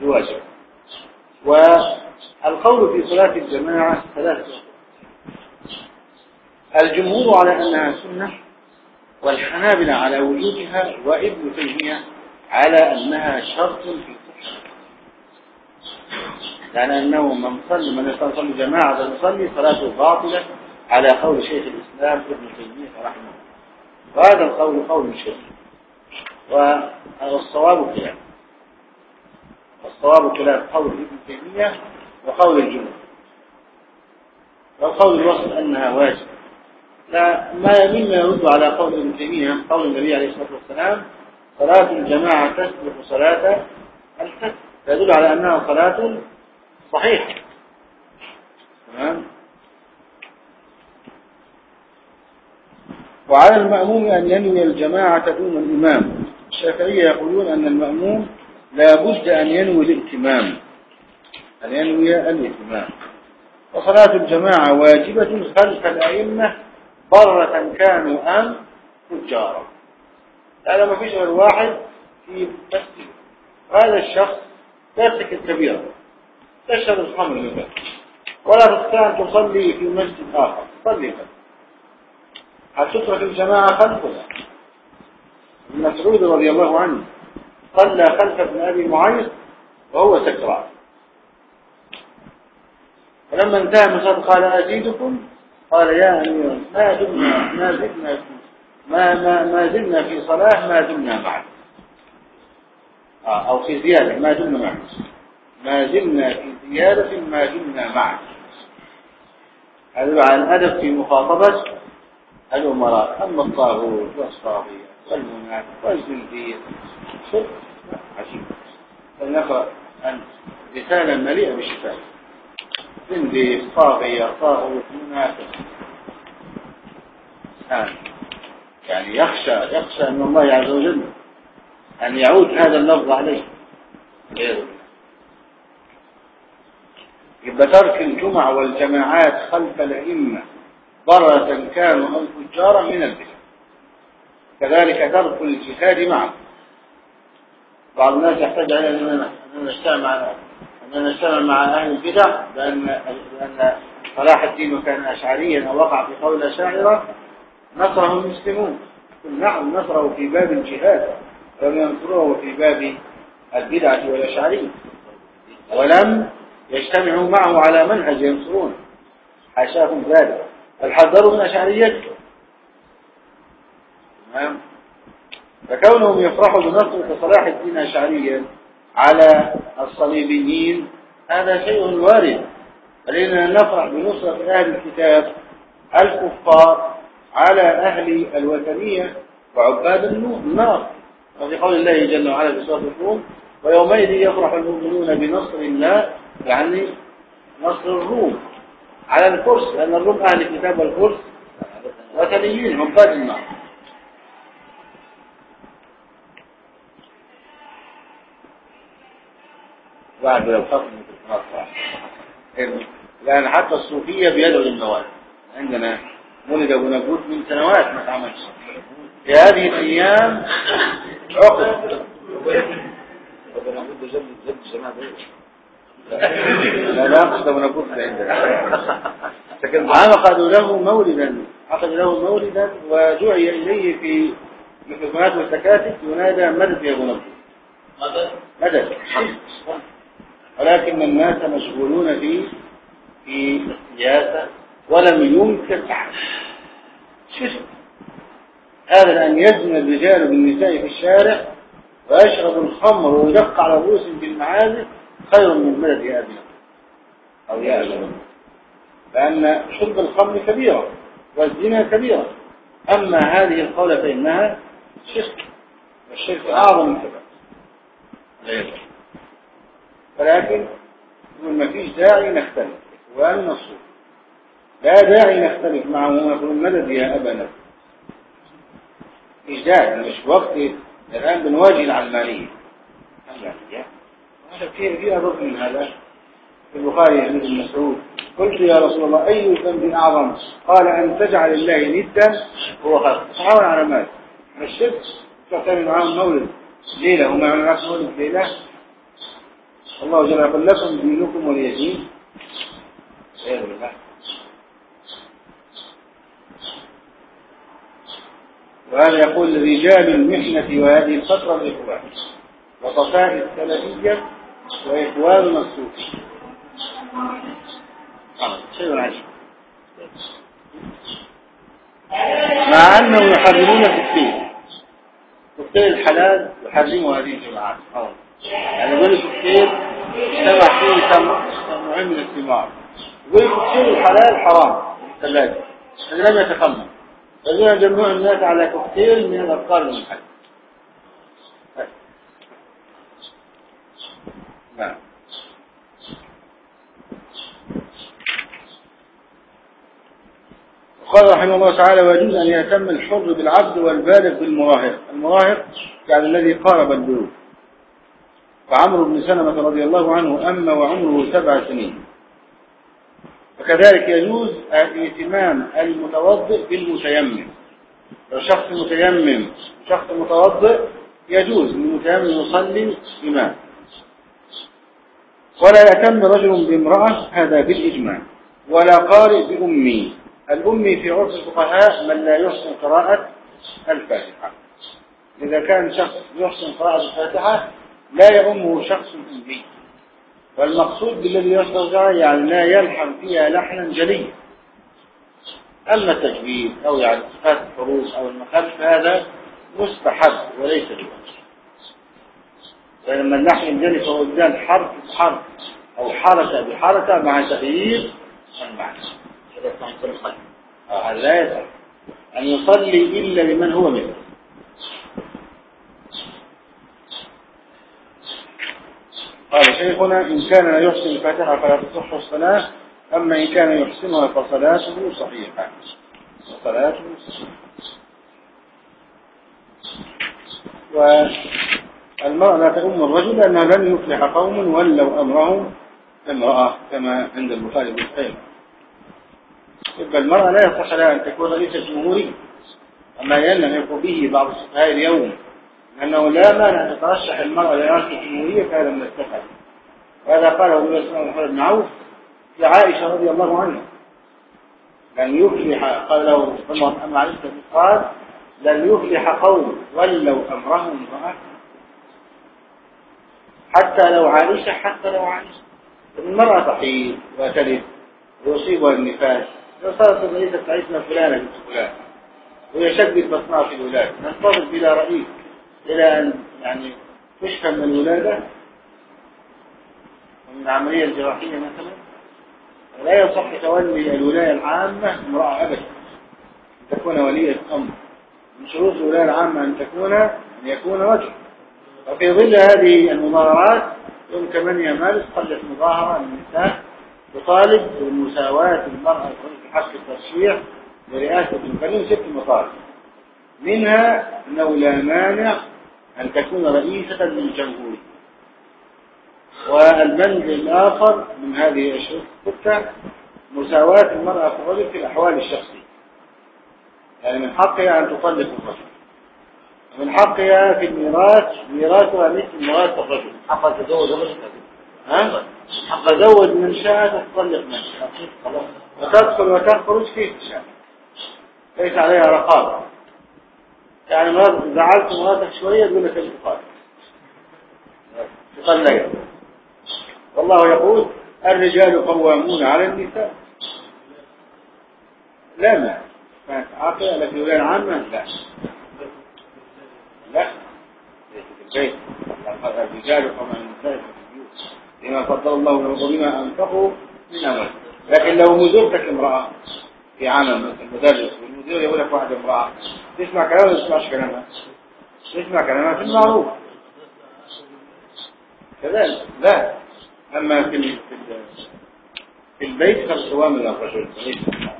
بواجب. والقول في صلاة الجماعة ثلاثة الجمهور على أنها سنة والحنابلة على وجودها وابن تيمية على أنها شرط في يعني أنه من صلي من يصلي جماعة يصلي صلاته باطلة على قول شيخ الإسلام ابن تيمية رحمه الله. وهذا القول قول الشيخ والصواب كلام. الصواب كلام قول ابن تيمية وقول الجمهور. والقول الوصف أنها واجب لا ما مما يرد على قول ابن تيمية قول النبي عليه الصلاة والسلام صلاة الجماعة تسبق صلاة الفتح يدل على أنها صلاة صحيحة تمام؟ وعلى المأموم أن ينوي الجماعة دون الإمام. الشافعية يقولون أن المأموم لا بد أن ينوي الائتمام أن ينوي الائتمام وصلاة الجماعة واجبة خلف الأئمة برة كانوا أم فجارا هذا ما فيش غير واحد في مسجد هذا الشخص يرتكب الكبيرة تشهد الخمر مثلا ولا أن تصلي في مسجد آخر. صلي هتترك الجماعة خلفنا ابن مسعود رضي الله عنه صلى خلف ابن أبي معيط وهو سكران فلما انتهى من قال أزيدكم؟ قال يا أمير ما دمنا ما زدنا ما ما ما زلنا في صلاة ما دمنا معك آه، أو في زيادة ما دمنا معك ما زلنا في زيادة ما دمنا معك. هذا عن الأدب في مخاطبة الأمراء أما الطاغوت والصاغية والمنافق والزنديق. شوف عجيب. فلنقرأ أن رسالة مليئة بالشفاء زنديق طاغية طاغوت منافق يعني يخشى يخشى من الله عز وجل أن يعود هذا اللفظ عليه. يبقى ترك الجمع والجماعات خلف الأئمة ضرة كانوا أو فجارا من البدع. كذلك ترك الجهاد معه بعض الناس يحتاج على أننا نجتمع مع أننا نجتمع مع أهل البدع لأن لأن صلاح الدين وكان أشعريا أو وقع في قول أشاعرة نصره المسلمون. نعم نصره في باب الجهاد. لم ينصره في باب البدعة والأشعرية. ولم يجتمعوا معه على منهج ينصرون. حاشاهم ذلك. الحذروا من أشعريته تمام؟ فكونهم يفرحوا بنصر صلاح الدين أشعريا على الصليبيين هذا شيء وارد. علينا نفرح بنصرة أهل الكتاب الكفار على أهل الوثنية وعباد النار. وفي قول الله جل وعلا في سورة الروم ويومئذ يفرح المؤمنون بنصر الله يعني نصر الروم على الفرس لأن الروم أهل الكتاب والفرس وثنيين عباد النار بعد الخصم لأن حتى الصوفية بيدعوا للنوال عندنا ولد أبو نبوت من سنوات ما تعملش. في هذه الأيام عقد. أبو نبوت ده جد جد جماعة لا لا أقصد أبو نبوت عندنا. عقدوا له مولدا عقدوا له مولدا ودعي إليه في ميكروفونات والتكاتك ينادى مدد يا أبو نبوت مدد؟ ولكن الناس مشغولون في في السياسة ولم أحد. شو هذا أن يزن الرجال بالنساء في الشارع ويشرب الخمر ويدق على رؤوسهم بالمعازف خير من يا أبي أو يا أبي لأن شرب الخمر كبيرة والزنا كبيرة. أما هذه القولة فإنها شرك والشرك أعظم من كذا. ولكن ما فيش داعي نختلف وأن نصوم. لا داعي نختلف معه ونقول مدد يا أبنا مش داعي مش وقت. الآن بنواجه العلمانية هذا في في أضر من هذا؟ في البخاري عن ابن مسعود. قلت يا رسول الله أي ذنب أعظم؟ قال أن تجعل الله ندا هو خلق تحاول على مال. الشرك تعتمد معاهم مولد. ليلة وما يعمل مولد ليلة. الله جل يقول لكم دينكم ولي دين وهذا يقول رجال المحنة وهذه الفترة الإخوان. وصفاء السلفية شيء عجيب مع أنه يحرمون الكثير كثير الحلال يحرموا هذه الجماعات يعني يقول كثير اجتمع فيه نوعين من الثمار يقول كثير الحلال حرام الثلاجة لم يتخمم فإذا جمع الناس على كوكتيل من الأفكار المنحل نعم. قال رحمه الله تعالى ويجوز أن يهتم الحر بالعبد والبالغ بالمراهق المراهق يعني الذي قارب البلوغ. فعمرو بن سلمة رضي الله عنه أما وعمره سبع سنين. وكذلك يجوز الاهتمام المتوضئ بالمتيمم. لو شخص متيمم شخص متوضئ يجوز للمتيمم يصلي إمام ولا يهتم رجل بامرأة هذا بالإجماع. ولا قارئ بأمي. الأمي في عرف الفقهاء من لا يحسن قراءة الفاتحة. إذا كان شخص يحسن قراءة الفاتحة لا يأمه شخص أمي. والمقصود بالذي يسترجع يعني لا يلحن فيها لحنا جليا أما التجويد أو يعني صفات الحروف أو المخارج فهذا مستحب وليس بواجب. فلما ينجلي فهو يبدأ حرف بحرف أو حركة بحركة مع تغيير المعنى آه لا يصح أن يصلي إلا لمن هو مثله قال شيخنا إن كان لا يحسن الفاتحة فلا تصح الصلاة أما إن كان يحسنها فصلاته صحيحة. وصلاته صحيحة. والمرأة لا تؤم الرجل لأنها لن يفلح قوم ولو أمرهم امرأة كما عند البخاري والمسلم يبقى المرأة لا يصح لها أن تكون رئيسة جمهورية أما يقول به بعض السفهاء اليوم أنه لا مانع أن تترشح المرأة لرئاسة الجمهورية فهذا من السفه وهذا قاله صلى الله وسلم بن عوف لعائشة رضي الله عنها. لن يفلح قال له عمر أما عائشة قال لن يفلح قوم ولوا أمرهم امرأة حتى لو عائشة حتى لو عائشة المرأة تحيط وتلد ويصيبها النفاس. لو صارت الرئيسة تعيشنا فلانة بنت فلان. وهي شدت بصنع في الولادة. ننتظر بلا رئيس إلى أن يعني تشفى من الولادة. ومن العملية الجراحية مثلا. لا يصح تولي الولاية العامة امرأة أبدا. تكون ولية أمر من شروط الولاية العامة أن تكون أن يكون رجل. وفي ظل هذه المظاهرات يوم 8 مارس قلت مظاهرة النساء تطالب بمساواة المرأة في حق الترشيح لرئاسة القانون ست مطالب. منها أنه لا مانع أن تكون رئيسة للجمهورية والبند الآخر من هذه الستة مساواة المرأة في الرجل في الأحوال الشخصية. يعني من حقها أن تطلق الرجل. ومن حقها في الميراث ميراثها مثل ميراث الرجل. حقا تزوج ها؟ حق تزوج من شاء تطلق من شاء وتدخل وتخرج كيف تشاء ليس عليها رقابة. يعني مرات زعلت مراتك شوية تقول لك الفقار تطلق والله يقول الرجال قوامون على النساء. لا ما. عاقل لك الولاية العامة لا. لا في البيت. الرجال على النساء بما فضل الله له وبما أنفقوا من أمر لكن لو مزورتك امرأة في عمل المدرس والمدير يقول لك واحدة امرأة. تسمع كلامها ولا تسمعش كلامها؟ تسمع كلامها في المعروف. كذلك. لا. أما في في ال- في البيت فالقوام للرجل ليس المرأة.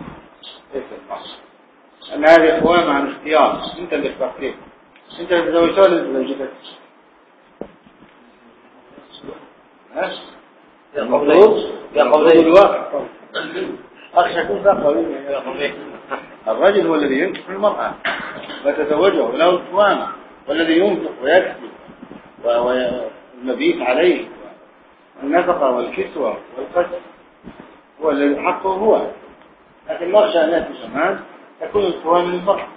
ليس المرأة أن هذه قوام عن اختيار. أنت اللي اخترتيه أنت اللي تزوجتها ولا اللي تزوجتك ها؟ يا قولين يا قولين الواقع طبعا. أخشى يكون ذا قوي؟ يا قولين الرجل هو الذي ينكح المرأة وتزوجه وله القوامة والذي ينفق ويكسب والمبيت عليه والنفقة والكسوة والقسم هو الذي حقه هو. لكن نخشى أن يأتي زمان تكون القوامة للمرأة.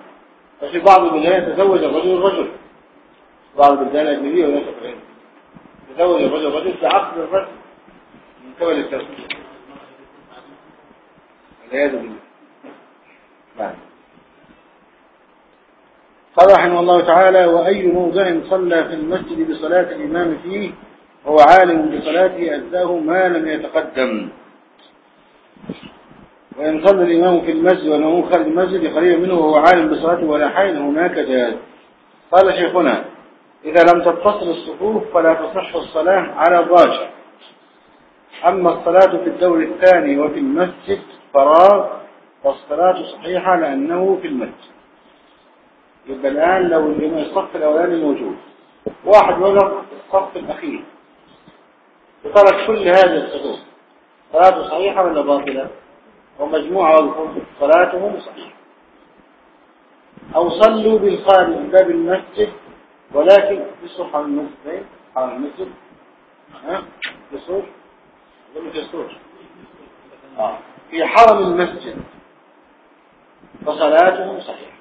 ففي بعض البلدان يتزوج الرجل الرجل. بعض البلدان الأجنبية وليس غيره يتزوج الرجل الرجل في عقد الرجل من قبل التوحيد والعياذ بالله. نعم. قال رحمه الله تعالى وأي موضع صلى في المسجد بصلاة الإمام فيه وهو عالم بصلاته أجزاه ما لم يتقدم. وإن صلى الإمام في المسجد والمأموم خارج المسجد قريبا منه وهو عالم بصلاته ولا حين هناك جاز قال شيخنا إذا لم تتصل الصفوف فلا تصح الصلاة على الراجح. أما الصلاة في الدور الثاني وفي المسجد فراغ فالصلاة صحيحة لأنه في المسجد. يبقى الآن لو الصف الأولاني موجود. واحد وقف الصف الأخير. وترك كل هذه الصفوف. صلاته صحيحة ولا باطلة؟ ومجموعة وقفوا صلاتهم صحيحة. أو صلوا بالخارج باب المسجد ولكن بصوا حول المسجد حول المسجد. ها؟ بصوا ولا الصور آه. في حرم المسجد فصلاتهم صحيحة.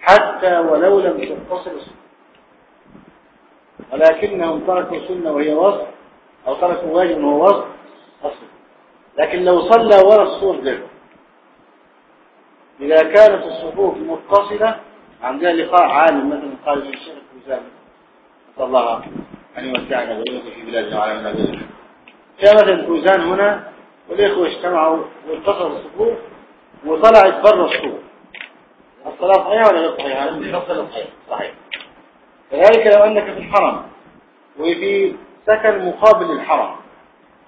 حتى ولو لم تتصل الصلاة. ولكنهم تركوا سنة وهي وصف أو تركوا واجب وهو وصف أصل لكن لو صلى وراء الصور ده إذا كانت الصفوف متصلة عندنا لقاء عالم مثلا قال الشيخ الفوزان نسأل الله أن يوسعنا ويوسع في بلادنا وعلى من بلادنا جاء مثلا الفوزان هنا والإخوة اجتمعوا واتصلوا الصفوف وطلعت برا الصفوف الصلاة صحيحة ولا غير صحيحة؟ صحيح. صحيح. كذلك لو أنك في الحرم وفي سكن مقابل الحرم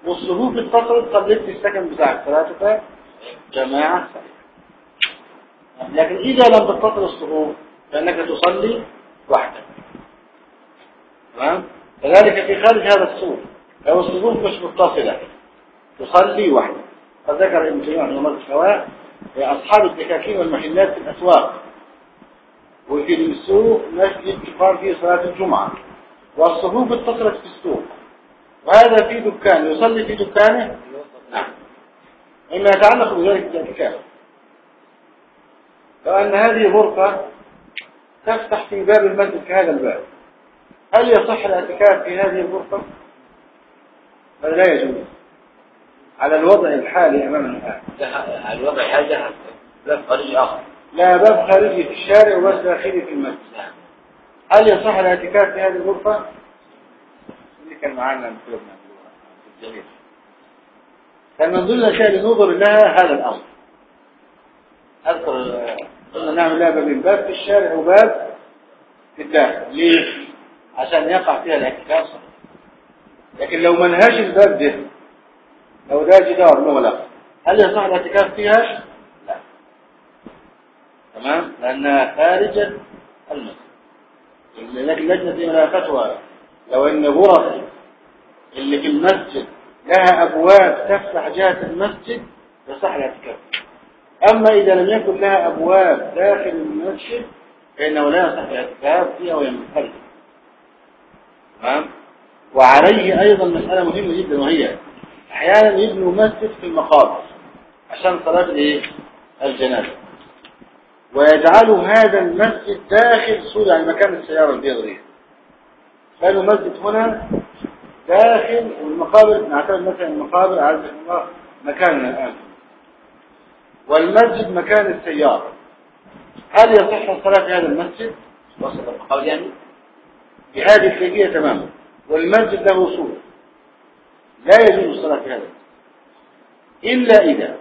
والصفوف اتصلت في السكن بتاعك. صلاتك جماعة. لكن إذا لم تتصل الصفوف فإنك تصلي وحدك. تمام؟ كذلك في خارج هذا الصوف لو الصفوف مش متصلة تصلي وحدك. فذكر ابن تيمية رحمه الله السواء أصحاب الدكاكين والمحلات في الأسواق وفي السوق مسجد تقام فيه صلاة الجمعة. والصفوف اتصلت في السوق. وهذا في دكان يصلي في دكانه؟ نعم. إما يتعلق بذلك الاعتكاف لو أن هذه غرفة تفتح في باب المسجد كهذا الباب. هل يصح الاعتكاف في هذه الغرفة؟ ولا لا يجوز. على الوضع الحالي أمامنا على الوضع حاجة لا خارج آخر. لا باب خارجي في الشارع وباب داخلي في المسجد. هل يصح الاعتكاف في هذه الغرفة؟ كان معانا جميل كان من ضمن الأشياء اللي ننظر لها هذا الأمر أذكر قلنا نعمل لها بابين باب في الشارع وباب في الداخل ليه؟ عشان يقع فيها الاعتكاف. لكن لو منهاش الباب ده لو ده جدار مغلق هل يصح الاعتكاف فيها؟ لا تمام؟ لأنها خارج المسجد لكن اللجنة دي لها فتوى لو ان غرف اللي في المسجد لها أبواب تفتح جهة المسجد يصح الاعتكاف أما إذا لم يكن لها أبواب داخل المسجد فإنه لا يصح الاعتكاف فيها وينفرد تمام؟ وعليه أيضا مسألة مهمة جدا وهي أحيانا يبنوا مسجد في المقابر عشان صلاة الإيه؟ الجنازة. ويجعلوا هذا المسجد داخل سور يعني مكان السيارة البيضاء كانوا مسجد هنا داخل والمقابر نعتبر مثلا المقابر عز الله مكاننا الآن. والمسجد مكان السيارة. هل يصح الصلاة في هذا المسجد؟ وسط المقابل يعني. بهذه الكيفية تماما. والمسجد له سور لا يجوز الصلاة في هذا إلا إذا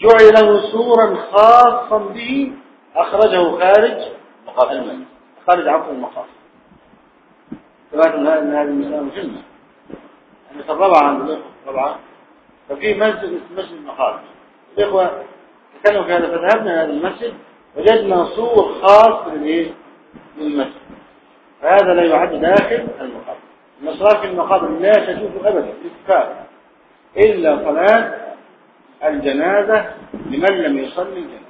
جعل له سورا خاصا به أخرجه خارج مقابل المسجد. خارج عقل المقام سمعت أن هذه المسألة مهمة يعني في الرابعة عند الإخوة الرابعة. ففي مسجد اسمه مسجد المقام الإخوة تكلموا في هذا فذهبنا إلى هذا المسجد وجدنا سور خاص للإيه؟ للمسجد فهذا لا يعد داخل المقابر. المصرف في المقابر لا تجوز أبدا باتفاق إلا صلاة الجنازة لمن لم يصلي الجنازة.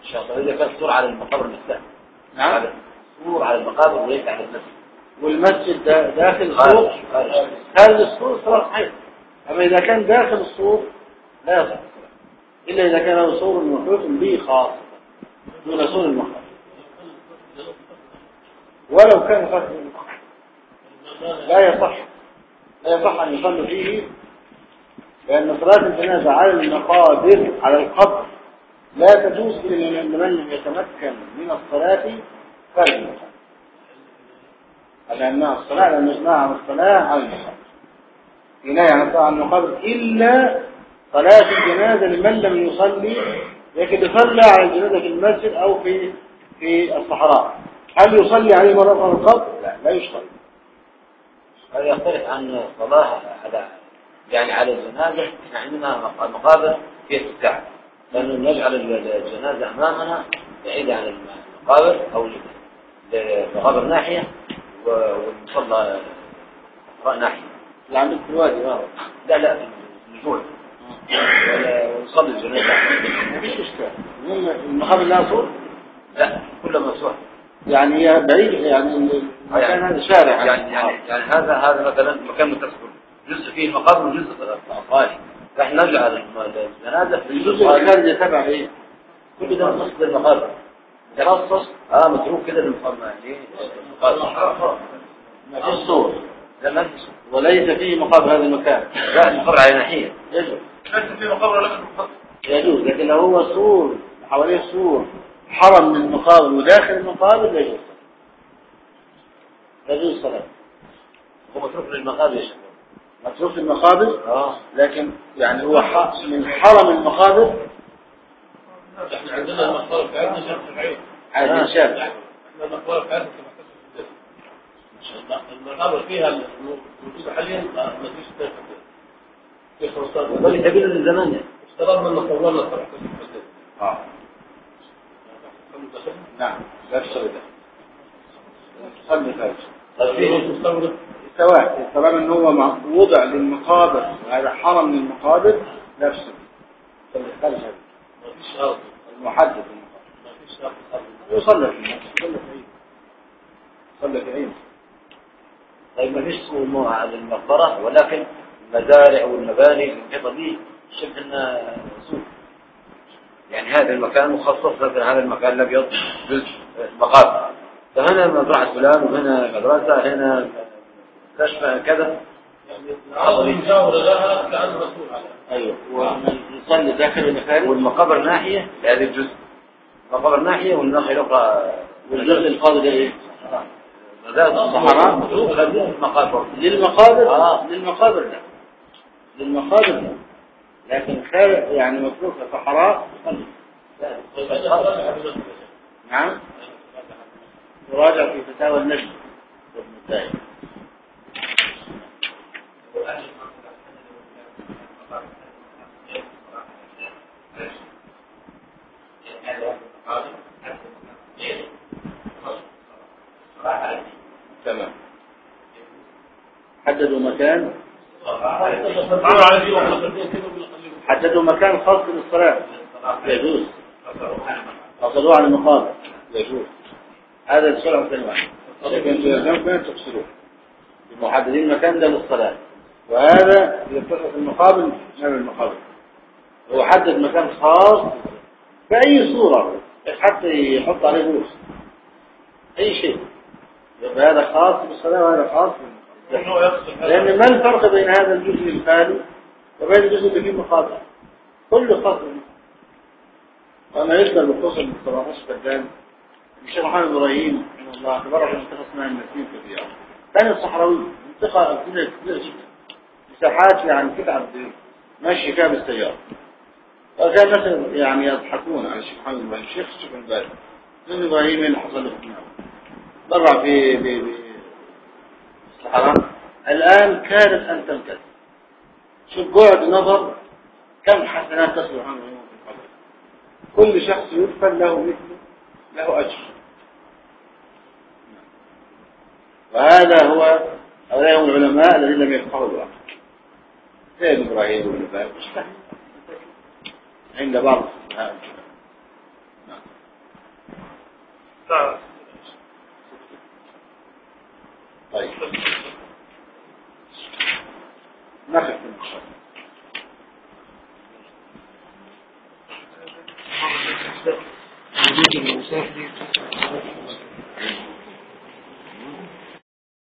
إن شاء الله. إذا كان صور على المقابر نفسها. نعم. صور على المقابر وليس على المسجد. والمسجد دا- داخل خارج السور خارج السور صلاة صحيح. أما إذا كان داخل السور لا يصح. إلا إذا كان له سور محيط به خاص. دون سور المقابر ولو كان خارج لا يصح. لا يصح أن يصلي فيه لأن صلاة الجنازة على المقابر على القبر لا تجوز إلا لمن لم يتمكن من الصلاة خارج المقابر لأنها الصلاة لأن يجمع عن الصلاة على عن الصلاة على المقابر إلا صلاة الجنازة لمن لم يصلي لكن يصلى على الجنازة في المسجد أو في في الصحراء. هل يصلي عليه مرة أخرى القبر؟ لا لا يصلي. هذا يختلف عن صلاة على يعني على الجنازة إحنا عندنا المقابر في الساعة لأنه نجعل الجنازة أمامنا بعيدة عن المقابر أو المقابر ناحية. والمصلى ناحية اللي عندك في الوادي آه لا لا الجوع ونصلي الجنازة ما فيش اشكال المهم المقابر لها صوت لا كلها مفتوح يعني هي بعيد يعني المكان هذا شارع. يعني يعني يعني هذا هذا مثلا مكان متصل جزء فيه المقابر وجزء خارج فاحنا نجعل الجنازة في الجزء الخارجي تبع إيه؟ كل ده مخصص للمقابر تخصص آه متروك كده يعني المقابر ما فيش لا ما صوت. وليس فيه مقابر هذا المكان. لا المقابر على ناحية. يجوز. ليس في مقابر لكن مخصص يجوز لكن لو هو سور حواليه سور حرم من المقابر وداخل المقابر لا يجوز. لا يجوز الصلاة هو متروك للمقابر يا شيخ. متروك المقابر آه. لكن يعني هو من حرم المقابر إحنا عندنا المقابر بتاعتنا شرط العين عادي. شاب إحنا بتاعتنا في مكتبة المقابر فيها الموجودة حاليا ما فيش فيها في هذول 15 يتبين من زمان يعني صورنا صراحة في المسجد آه نعم لا تصلي ده تصلي خارج فيه فيه مستورد سواء طالما ان هو وضع للمقابر وهذا حرم من لا تصلي تصلي خارج المحدد. يصلي في الناس. يصلي في عيد طيب ما فيش سوء على المقبرة ولكن المزارع والمباني المحيطة به شبه انها سوق. يعني هذا المكان مخصص هذا المكان الابيض جزء مقابر فهنا مزرعة فلان وهنا مدرسة هنا مستشفى كذا لها ويصلي داخل خارج والمقابر ناحية لهذا الجزء. المقابر ناحية والناحية الأخرى. والجزء الفاضل ده إيه؟ مزاد صحراء. متروك هذه المقابر للمقابر. آه. للمقابر لا للمقابر لا لكن خارج يعني صحراء أنا أراجع بنفسي. نعم. تراجع في فتاوى النجم. تمام. حددوا مكان. حددوا مكان خاص للصلاة يجوز. قصدوه على المقابر. يجوز. هذا السؤال مثل واحد لكن الإسلام كان تقصدوه محددين مكان ده للصلاة. وهذا يتصل في المقابل نعم المقابل. هو حدد مكان خاص بأي صورة حتى يحط عليه روس أي شيء. يبقى هذا خاص بالصلاة وهذا خاص. لأن ما الفرق بين هذا الجزء الخالي وبين الجزء اللي فيه مقابل؟ كله خاص وأنا يذكر بخصوص ال 17 فدان الشيخ محمد إبراهيم رحمه الله تبرع بمنطقة اسمها النسيم في الرياض. كانت صحراوية منطقة كبيرة جدا. مساحات يعني تتعب ماشي فيها بالسيارة. وكان الناس يعني يضحكون على الشيخ محمد إبراهيم. الشيخ الشيخ باز من إبراهيم؟ اللي حصل له في ضرع في في الصحراء الآن كادت أن تمتد شوف بعد نظر كم حسنات تصبح عنه القبر. كل شخص يدفن له مثل له أجر. وهذا هو هؤلاء هم العلماء الذين لم يفقهوا الواقع. إبراهيم وابن باز مش فاهم عند بعض الفقهاء نعم. طيب نخف إن شاء وجود المسافر